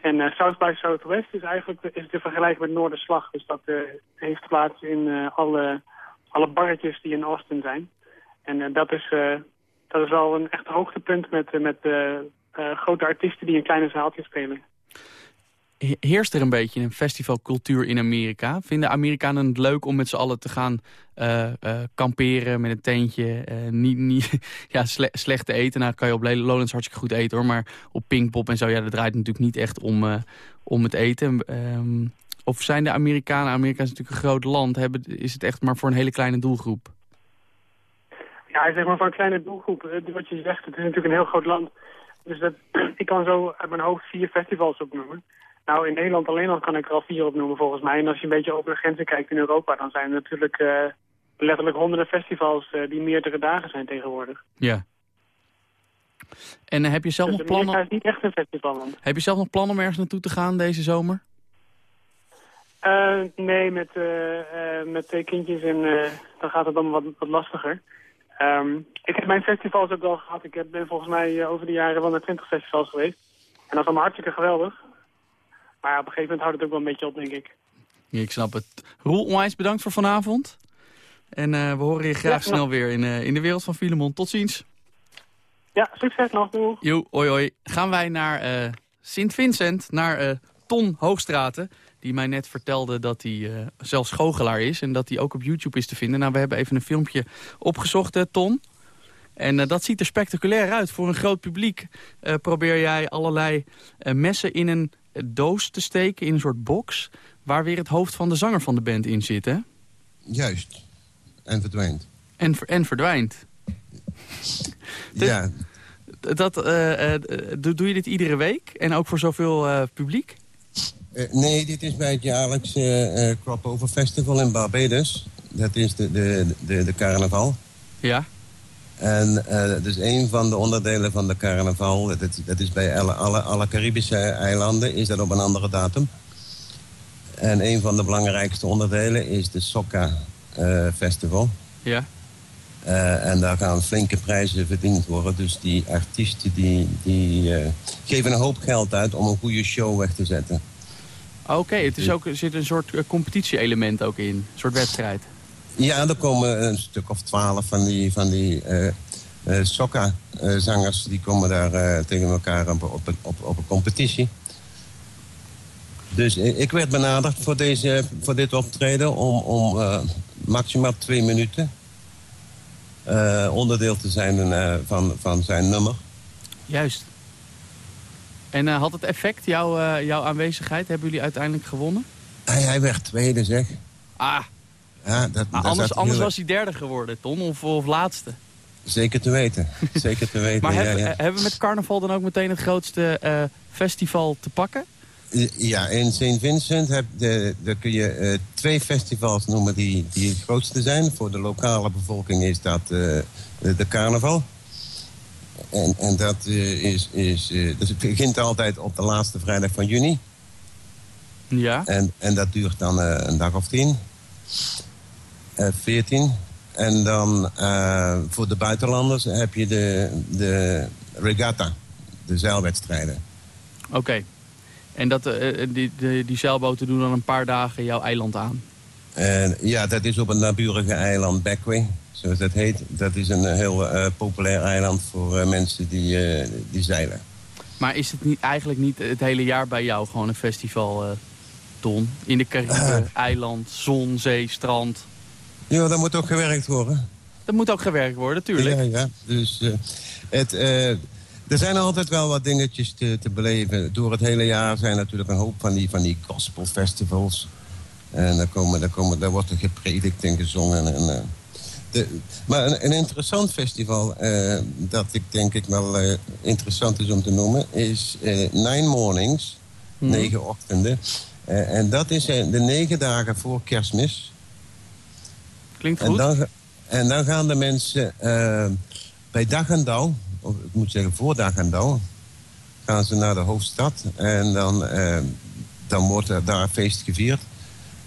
Speaker 9: En South by Southwest is eigenlijk is te vergelijken met Noorderslag. Dus dat heeft plaats in alle, alle barretjes die in Austin zijn. En dat, is, dat is wel een echt hoogtepunt met, met grote artiesten die in kleine zaaltjes spelen
Speaker 3: heerst er een beetje een festivalcultuur in Amerika? Vinden Amerikanen het leuk om met z'n allen te gaan uh, uh, kamperen met een tentje? Uh, niet, niet, ja, sle slecht te eten. Nou kan je op Lowlands hartstikke goed eten hoor. Maar op Pinkpop en zo, ja, dat draait natuurlijk niet echt om, om het eten. Um, of zijn de Amerikanen, Amerika is natuurlijk een groot land, is het echt maar voor een hele kleine doelgroep?
Speaker 9: Ja, zeg maar voor een kleine doelgroep. Wat je zegt, het is natuurlijk een heel groot land. Dus dat, ik kan zo uit mijn hoofd vier festivals opnoemen. Nou, in Nederland alleen al kan ik er al vier opnoemen volgens mij. En als je een beetje over de grenzen kijkt in Europa... dan zijn er natuurlijk uh, letterlijk honderden festivals uh, die meerdere dagen zijn tegenwoordig.
Speaker 3: Ja. En uh, heb je zelf
Speaker 9: dus
Speaker 3: nog plannen...
Speaker 9: is niet echt een festivalland.
Speaker 3: Heb je zelf nog plannen om ergens naartoe te gaan deze zomer?
Speaker 9: nee, met, met twee kindjes en dan gaat het dan wat, wat lastiger. Um, ik heb mijn festivals ook wel gehad. Ik ben volgens mij over de jaren wel naar twintig festivals geweest. En dat is allemaal hartstikke geweldig. Maar op een gegeven moment houdt het ook wel een beetje op, denk ik.
Speaker 3: Ik snap het. Roel, onwijs bedankt voor vanavond. En uh, we horen je graag snel weer in, uh, in de wereld van Filemon. Tot ziens.
Speaker 9: Ja, succes nog.
Speaker 3: Jo, oi, oi. Gaan wij naar uh, Sint-Vincent, naar Ton Hoogstraten. Die mij net vertelde dat hij zelfs goochelaar is. En dat hij ook op YouTube is te vinden. Nou, we hebben even een filmpje opgezocht, Ton. En dat ziet er spectaculair uit. Voor een groot publiek probeer jij allerlei messen in een doos te steken in een soort box... waar weer het hoofd van de zanger van de band in zit, hè?
Speaker 10: Juist. En verdwijnt.
Speaker 3: En, en verdwijnt.
Speaker 10: ja.
Speaker 3: Dat, uh, uh, doe, doe je dit iedere week? En ook voor zoveel uh, publiek?
Speaker 10: nee, dit is bij het jaarlijkse Crop Over Festival in Barbados. Dat is de, de, de, de carnaval.
Speaker 3: Ja.
Speaker 10: En uh, dus een van de onderdelen van de carnaval, dat, dat is bij alle, alle, alle Caribische eilanden, is dat op een andere datum. En een van de belangrijkste onderdelen is de Soca uh, Festival.
Speaker 3: Ja.
Speaker 10: Uh, en daar gaan flinke prijzen verdiend worden. Dus die artiesten die, die geven een hoop geld uit om een goede show weg te zetten.
Speaker 3: Oké, het is ook, er zit een soort competitie-element ook in. Een soort wedstrijd.
Speaker 10: Ja, er komen een stuk of twaalf van die, van die uh, uh, sokka-zangers... die komen daar uh, tegen elkaar op, op, op, op een competitie. Dus ik werd benaderd voor, deze, voor dit optreden om, om maximaal twee minuten... onderdeel te zijn van, van zijn nummer.
Speaker 3: Juist. En had het effect, jouw, jouw aanwezigheid? Hebben jullie uiteindelijk gewonnen?
Speaker 10: Hij, hij werd tweede, zeg.
Speaker 3: Ah,
Speaker 10: ja, dat,
Speaker 3: maar anders, anders was hij derde geworden, Ton, of, of laatste.
Speaker 10: Zeker te weten. Zeker te weten,
Speaker 3: maar
Speaker 10: ja,
Speaker 3: hebben,
Speaker 10: ja.
Speaker 3: hebben we met carnaval dan ook meteen het grootste uh, festival te pakken?
Speaker 10: Ja, in St. Vincent heb de, daar kun je uh, twee festivals noemen die, die het grootste zijn. Voor de lokale bevolking is dat uh, de carnaval. En, en dat, is, is, dus het begint altijd op de laatste vrijdag van juni.
Speaker 3: Ja.
Speaker 10: En, en dat duurt dan een dag of tien. 14. En dan uh, voor de buitenlanders heb je de, de regatta, de zeilwedstrijden.
Speaker 3: Oké. Okay. En dat, uh, die, die, die zeilboten doen dan een paar dagen jouw eiland aan?
Speaker 10: Ja, dat is op een naburige eiland, Beckway, zoals dat heet. Dat is een heel populair eiland voor mensen die, die zeilen.
Speaker 3: Maar is het niet, eigenlijk niet het hele jaar bij jou gewoon een festival, Ton? In de Cariben, eiland, zon, zee, strand...
Speaker 10: Ja, dat moet ook gewerkt worden.
Speaker 3: Dat moet ook gewerkt worden, tuurlijk.
Speaker 10: Ja, ja. Dus uh, het, uh, er zijn altijd wel wat dingetjes te, te beleven. Door het hele jaar zijn natuurlijk een hoop van die, van die gospelfestivals. En daar, komen, daar, komen, daar wordt er gepredikt en gezongen. En, uh, de, maar een, een, interessant festival, dat ik denk ik wel interessant is om te noemen... is Nine Mornings,
Speaker 3: Mhm.
Speaker 10: negen ochtenden. en dat is de negen dagen voor kerstmis...
Speaker 3: Klinkt
Speaker 10: En
Speaker 3: goed.
Speaker 10: dan, en dan gaan de mensen uh, bij dag en dauw, of ik moet zeggen voor dag en dauw, gaan ze naar de hoofdstad. En dan, uh, dan wordt er daar feest gevierd.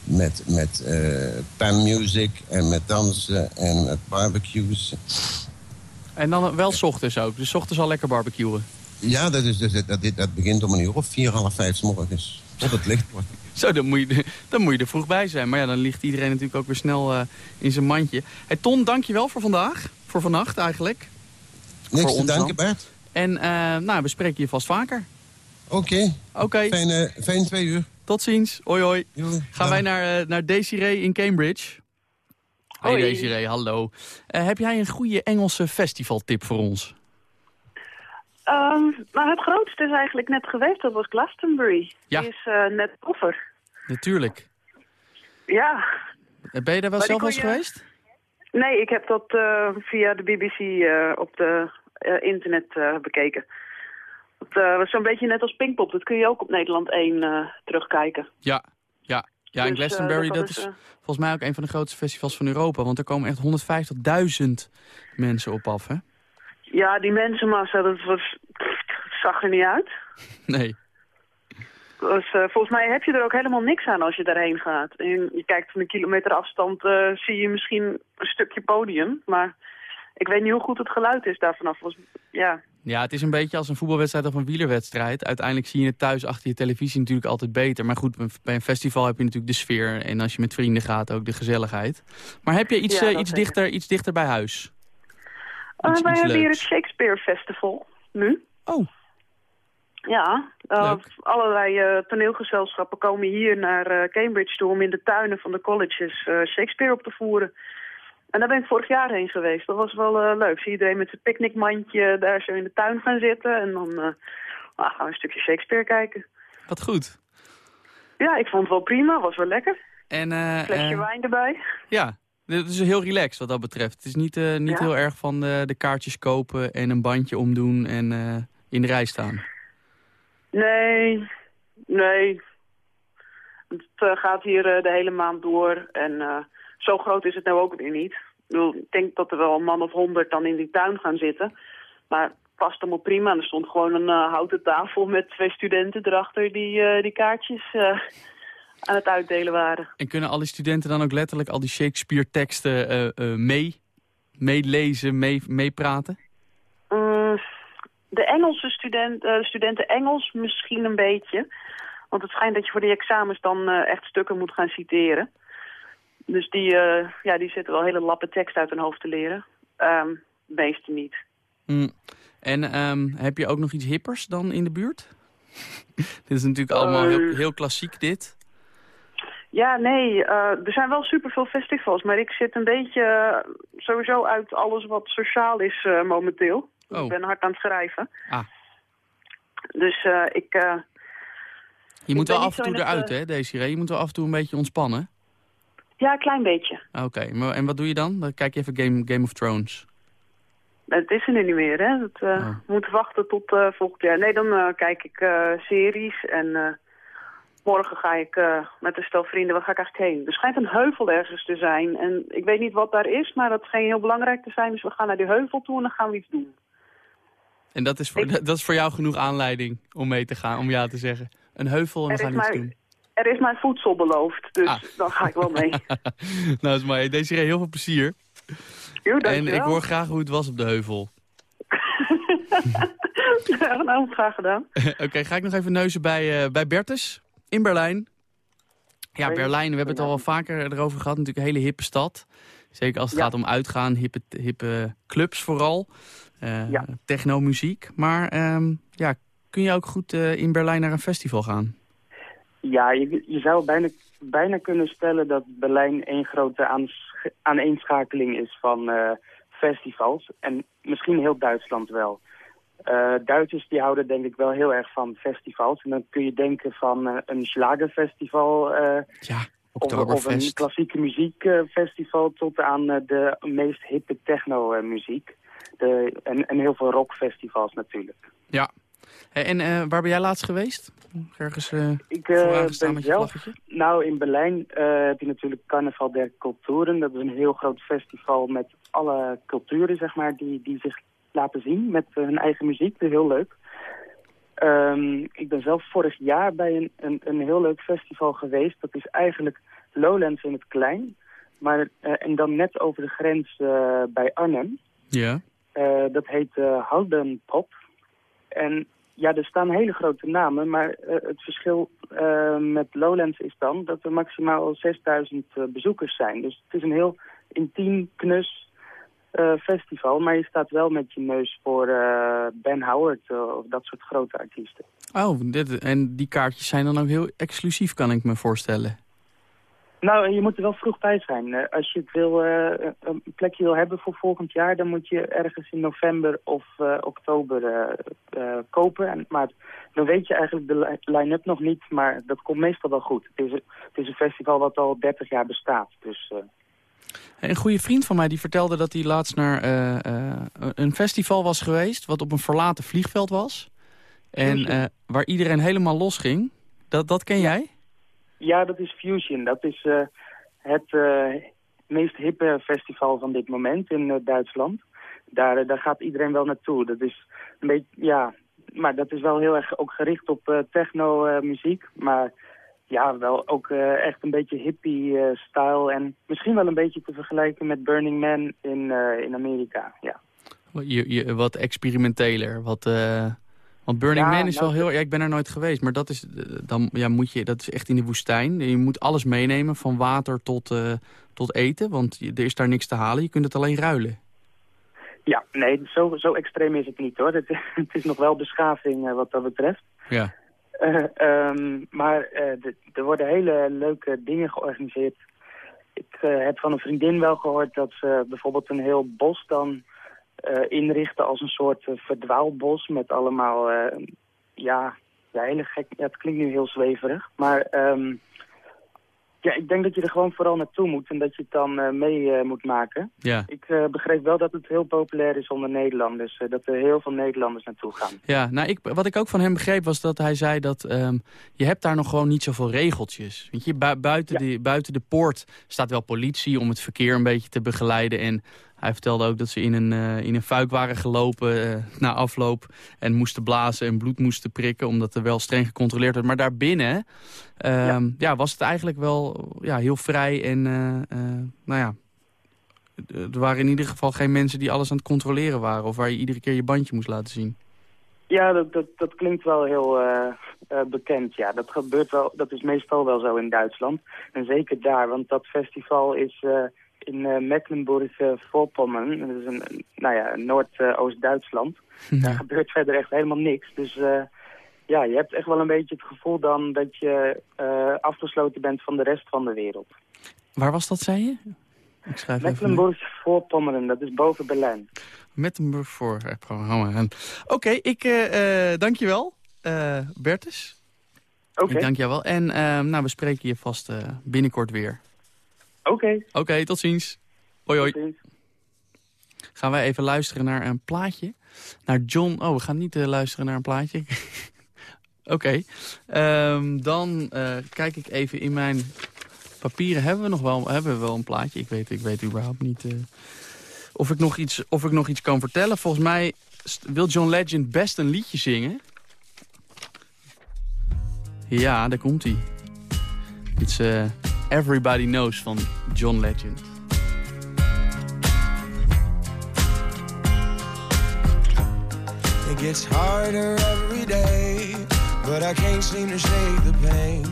Speaker 10: Met, met uh, panmusic en met dansen en met barbecues.
Speaker 3: En dan wel s ochtends ook. Dus s ochtends al lekker barbecuen.
Speaker 10: Ja, dat, is, dat, dat, dat begint om een uur of vier, half vijf 's morgens. Tot het licht wordt.
Speaker 3: Zo, dan moet, je, dan moet je er vroeg bij zijn. Maar ja, dan ligt iedereen natuurlijk ook weer snel uh, in zijn mandje. Hey, Ton, dankjewel voor vandaag. Voor vannacht eigenlijk.
Speaker 10: Niks
Speaker 3: voor
Speaker 10: te danken, Bert.
Speaker 3: En uh, nou, we spreken je vast vaker.
Speaker 10: Oké. Okay.
Speaker 3: Oké. Okay.
Speaker 10: Fijn, uh, fijn twee uur.
Speaker 3: Tot ziens. Hoi hoi. Gaan wij naar, naar Desiree in Cambridge. Hoi hey Desiree, hallo. heb jij een goede Engelse festivaltip voor ons?
Speaker 11: Um, nou, het grootste is eigenlijk net geweest, dat was Glastonbury.
Speaker 3: Ja.
Speaker 11: Die is uh, net over.
Speaker 3: Natuurlijk.
Speaker 11: Ja.
Speaker 3: Ben je daar wel
Speaker 11: maar
Speaker 3: zelf eens
Speaker 11: je...
Speaker 3: geweest?
Speaker 11: Nee, ik heb dat uh, via de BBC uh, op de internet bekeken. Het was zo'n beetje net als Pinkpop. Dat kun je ook op Nederland 1 terugkijken.
Speaker 3: Ja, ja. Ja,
Speaker 11: Dus,
Speaker 3: en Glastonbury, dat, dat is volgens mij ook een van de grootste festivals van Europa. Want er komen echt 150.000 mensen op af, hè?
Speaker 11: Ja, die mensenmassa, dat was, zag er niet uit.
Speaker 3: Nee.
Speaker 11: Dus, uh, volgens mij heb je er ook helemaal niks aan als je daarheen gaat. En je kijkt van een kilometer afstand, uh, zie je misschien een stukje podium. Maar ik weet niet hoe goed het geluid is daar vanaf. Was, ja.
Speaker 3: ja, het is een beetje als een voetbalwedstrijd of een wielerwedstrijd. Uiteindelijk zie je het thuis achter je televisie natuurlijk altijd beter. Maar goed, bij een festival heb je natuurlijk de sfeer. En als je met vrienden gaat, ook de gezelligheid. Maar heb je iets,
Speaker 11: ja,
Speaker 3: uh, iets, dichter, iets dichter bij huis?
Speaker 11: Uh, wij hebben hier het Shakespeare Festival nu.
Speaker 3: Oh.
Speaker 11: Ja, uh, allerlei uh, toneelgezelschappen komen hier naar Cambridge toe om in de tuinen van de colleges Shakespeare op te voeren. En daar ben ik vorig jaar heen geweest. Dat was wel leuk. Zie iedereen met zijn picknickmandje daar zo in de tuin gaan zitten. En dan nou, gaan we een stukje Shakespeare kijken.
Speaker 3: Wat goed.
Speaker 11: Ja, ik vond het wel prima. Was wel lekker.
Speaker 3: En, uh,
Speaker 11: Flesje wijn erbij.
Speaker 3: Ja, het is heel relaxed wat dat betreft. Het is niet, uh, niet ja. heel erg van de, de, kaartjes kopen en een bandje omdoen en uh, in de rij staan.
Speaker 11: Nee, nee. Het gaat hier de hele maand door en zo groot is het nou ook weer niet. bedoel, ik denk dat er wel een man of honderd dan in die tuin gaan zitten. Maar het past allemaal prima. En er stond gewoon een eh, houten tafel met twee studenten erachter die, eh, die kaartjes eh, aan het uitdelen waren.
Speaker 3: En kunnen alle studenten dan ook letterlijk al die Shakespeare-teksten eh, eh, mee, meelezen, mee, meepraten?
Speaker 11: Mm, de Engelse student, eh, studenten Engels misschien een beetje. Want het schijnt dat je voor die examens dan eh, echt stukken moet gaan citeren. Dus die, eh, ja, die zitten wel hele lappen tekst uit hun hoofd te leren. Ehm de meeste niet.
Speaker 3: Mm. En ehm, heb je ook nog iets hippers dan in de buurt? dit is natuurlijk allemaal heel,
Speaker 11: Eh.
Speaker 3: heel klassiek dit.
Speaker 11: Ja, nee, eh, er zijn wel superveel festivals. Maar ik zit een beetje eh, sowieso uit alles wat sociaal is eh, momenteel.
Speaker 3: Oh.
Speaker 11: Ik ben hard aan het schrijven.
Speaker 3: Ah.
Speaker 11: Dus ik...
Speaker 3: Je moet wel af en toe eruit, hè, Desiree? Je moet wel af en toe een beetje ontspannen.
Speaker 11: ja, een klein beetje.
Speaker 3: Oké, maar en wat doe je dan? Dan kijk je even Game, Game of Thrones.
Speaker 11: Het is er nu niet meer, hè. Dat, We moeten wachten tot volgend jaar. Nee, dan kijk ik series en morgen ga ik eh, met een stel vrienden, waar ga ik eigenlijk heen? Er schijnt een heuvel ergens te zijn en ik weet niet wat daar is, maar dat schijnt heel belangrijk te zijn. Dus we gaan naar die heuvel toe en dan gaan we iets doen.
Speaker 3: En dat is, voor, dat is voor jou genoeg aanleiding om mee te gaan, om ja te zeggen. Een heuvel en we
Speaker 11: Er
Speaker 3: gaan
Speaker 11: is,
Speaker 3: iets doen.
Speaker 11: er is mij voedsel beloofd, dus
Speaker 3: Ah.
Speaker 11: dan ga ik wel mee.
Speaker 3: nou, is mooi. Desiree, heel veel plezier.
Speaker 11: Jo,
Speaker 3: en ik hoor graag hoe het was op de heuvel.
Speaker 11: ja, nou, graag gedaan.
Speaker 3: Oké, ga ik nog even neuzen bij, eh, bij Bertus in Berlijn. Ja. Berlijn, we hebben het al wel vaker erover gehad. Natuurlijk een hele hippe stad. Zeker als het
Speaker 11: Ja.
Speaker 3: gaat om uitgaan, hippe, hippe clubs vooral. Eh
Speaker 11: Ja.
Speaker 3: Technomuziek. Maar ehm, ja, kun je ook goed eh, in Berlijn naar een festival gaan?
Speaker 12: Ja, je, je zou bijna, bijna kunnen stellen dat Berlijn één grote aans- aaneenschakeling is van eh, festivals. En misschien heel Duitsland wel. Eh, Duitsers die houden denk ik wel heel erg van festivals. En dan kun je denken van eh, een slagerfestival... eh,
Speaker 3: ja,
Speaker 12: of, of een klassieke muziekfestival tot aan de meest hippe techno-muziek. En, en heel veel rockfestivals natuurlijk.
Speaker 3: Ja. Hey, en waar ben jij laatst geweest? Ergens
Speaker 12: Ik ben
Speaker 3: met
Speaker 12: zelf,
Speaker 3: vlaggetje?
Speaker 12: nou in Berlijn heb je natuurlijk Carnaval der Culturen. Dat is een heel groot festival met alle culturen, zeg maar, die, die zich laten zien met eh, hun eigen muziek. Heel leuk. Ehm, ik ben zelf vorig jaar bij een, een, een heel leuk festival geweest. Dat is eigenlijk Lowlands in het klein. Maar, eh, en dan net over de grens eh, bij Arnhem.
Speaker 3: Ja.
Speaker 12: Dat heet Halden Pop. En ja, er staan hele grote namen, maar het verschil met Lowlands is dan dat er maximaal 6000 eh, bezoekers zijn. Dus het is een heel intiem, knus eh, festival, maar je staat wel met je neus voor eh, Ben Howard eh, of dat soort grote artiesten.
Speaker 3: Oh, dit, en die kaartjes zijn dan ook heel exclusief, kan ik me voorstellen.
Speaker 12: Nou, je moet er wel vroeg bij zijn. Als je het wil, een plekje wil hebben voor volgend jaar, dan moet je ergens in november of oktober kopen. En, maar dan weet je eigenlijk de li- line-up nog niet, maar dat komt meestal wel goed. Het is, een- het is een festival wat al 30 jaar bestaat. Dus
Speaker 3: Een goede vriend van mij die vertelde dat hij laatst naar eh, eh, een festival was geweest... wat op een verlaten vliegveld was. En eh, waar iedereen helemaal los ging. Dat, dat ken jij?
Speaker 12: ja, dat is Fusion. Dat is het meest hippe festival van dit moment in Duitsland. Daar, daar gaat iedereen wel naartoe. Dat is een beetje, ja, maar dat is wel heel erg ook gericht op techno-muziek. maar ja, wel ook eh, echt een beetje hippie-style. en misschien wel een beetje te vergelijken met Burning Man in, eh, in Amerika. Ja.
Speaker 3: Je, je, wat experimenteler. Wat, eh, want Burning
Speaker 12: Ja,
Speaker 3: Man is
Speaker 12: nou,
Speaker 3: wel heel... Ja, ik ben er nooit geweest, maar dat is, eh, dan, ja, moet je, dat is echt in de woestijn. Je moet alles meenemen, van water tot, eh, tot eten. Want je- er is daar niks te halen. Je kunt het alleen ruilen.
Speaker 12: Ja, nee, zo, zo extreem is het niet hoor. Het, het is nog wel beschaving eh, wat dat betreft.
Speaker 3: Ja.
Speaker 12: Eh, ehm, maar eh, er worden hele leuke dingen georganiseerd. Ik eh, heb van een vriendin wel gehoord dat ze bijvoorbeeld een heel bos dan inrichten als een soort verdwaalbos met allemaal, ja, ja, hele gek, ja, het klinkt nu heel zweverig, maar ehm, Ja, ik denk dat je er gewoon vooral naartoe moet en dat je het dan eh, mee eh, moet maken.
Speaker 3: Ja.
Speaker 12: Ik eh, begreep wel dat het heel populair is onder Nederlanders. dat er heel veel Nederlanders naartoe gaan.
Speaker 3: Ja, nou, ik, wat ik ook van hem begreep was dat hij zei dat ehm, je hebt daar nog gewoon niet zoveel regeltjes. Weet je, bui- buiten, de, buiten de poort staat wel politie om het verkeer een beetje te begeleiden. En hij vertelde ook dat ze in een, eh, in een fuik waren gelopen eh, na afloop. En moesten blazen en bloed moesten prikken, omdat er wel streng gecontroleerd werd. Maar daarbinnen ehm, ja. was het eigenlijk wel ja, heel vrij. En eh, nou ja, er waren in ieder geval geen mensen die alles aan het controleren waren. Of waar je iedere keer je bandje moest laten zien.
Speaker 12: Ja, dat, dat, dat klinkt wel heel bekend. Ja, dat gebeurt wel. Dat is meestal wel zo in Duitsland. En zeker daar, want dat festival is in eh, Mecklenburg-Vorpommern. dat is een, nou ja, Noord-Oost-Duitsland. Daar gebeurt verder echt helemaal niks. Dus eh, ja, je hebt echt wel een beetje het gevoel dan dat je eh, afgesloten bent van de rest van de wereld.
Speaker 3: Waar was dat, zei je?
Speaker 12: Mecklenburg-Vorpommern, dat is boven Berlijn.
Speaker 3: Mettenburg voor het programma. En- Oké, ik eh eh, dank je wel, eh Bertus.
Speaker 12: Oké.
Speaker 3: Ik dank je wel. En eh, nou, we spreken je vast eh, binnenkort weer.
Speaker 12: Oké.
Speaker 3: Oké, tot ziens. Hoi, hoi.
Speaker 12: Ziens.
Speaker 3: Gaan wij even luisteren naar een plaatje. Naar John... Oh, we gaan niet eh, luisteren naar een plaatje. Oké. Ehm, dan eh, kijk ik even in mijn papieren. Hebben we nog wel, hebben we wel een plaatje? Ik weet, ik weet überhaupt niet... eh, of ik, nog iets, of ik nog iets kan vertellen. Volgens mij wil John Legend best een liedje zingen. Ja, daar komt hij. It's eh, Everybody Knows van John Legend.
Speaker 16: It gets harder every day, but I can't seem to shake the pain.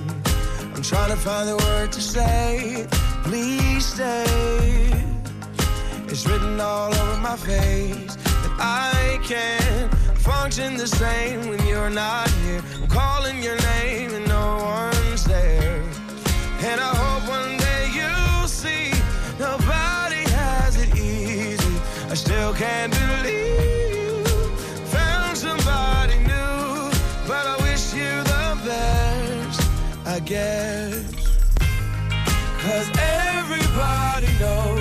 Speaker 16: I'm trying to find the word to say, please stay. It's written all over my face that I can't function the same when you're not here. I'm calling your name and no one's guess. Cause everybody knows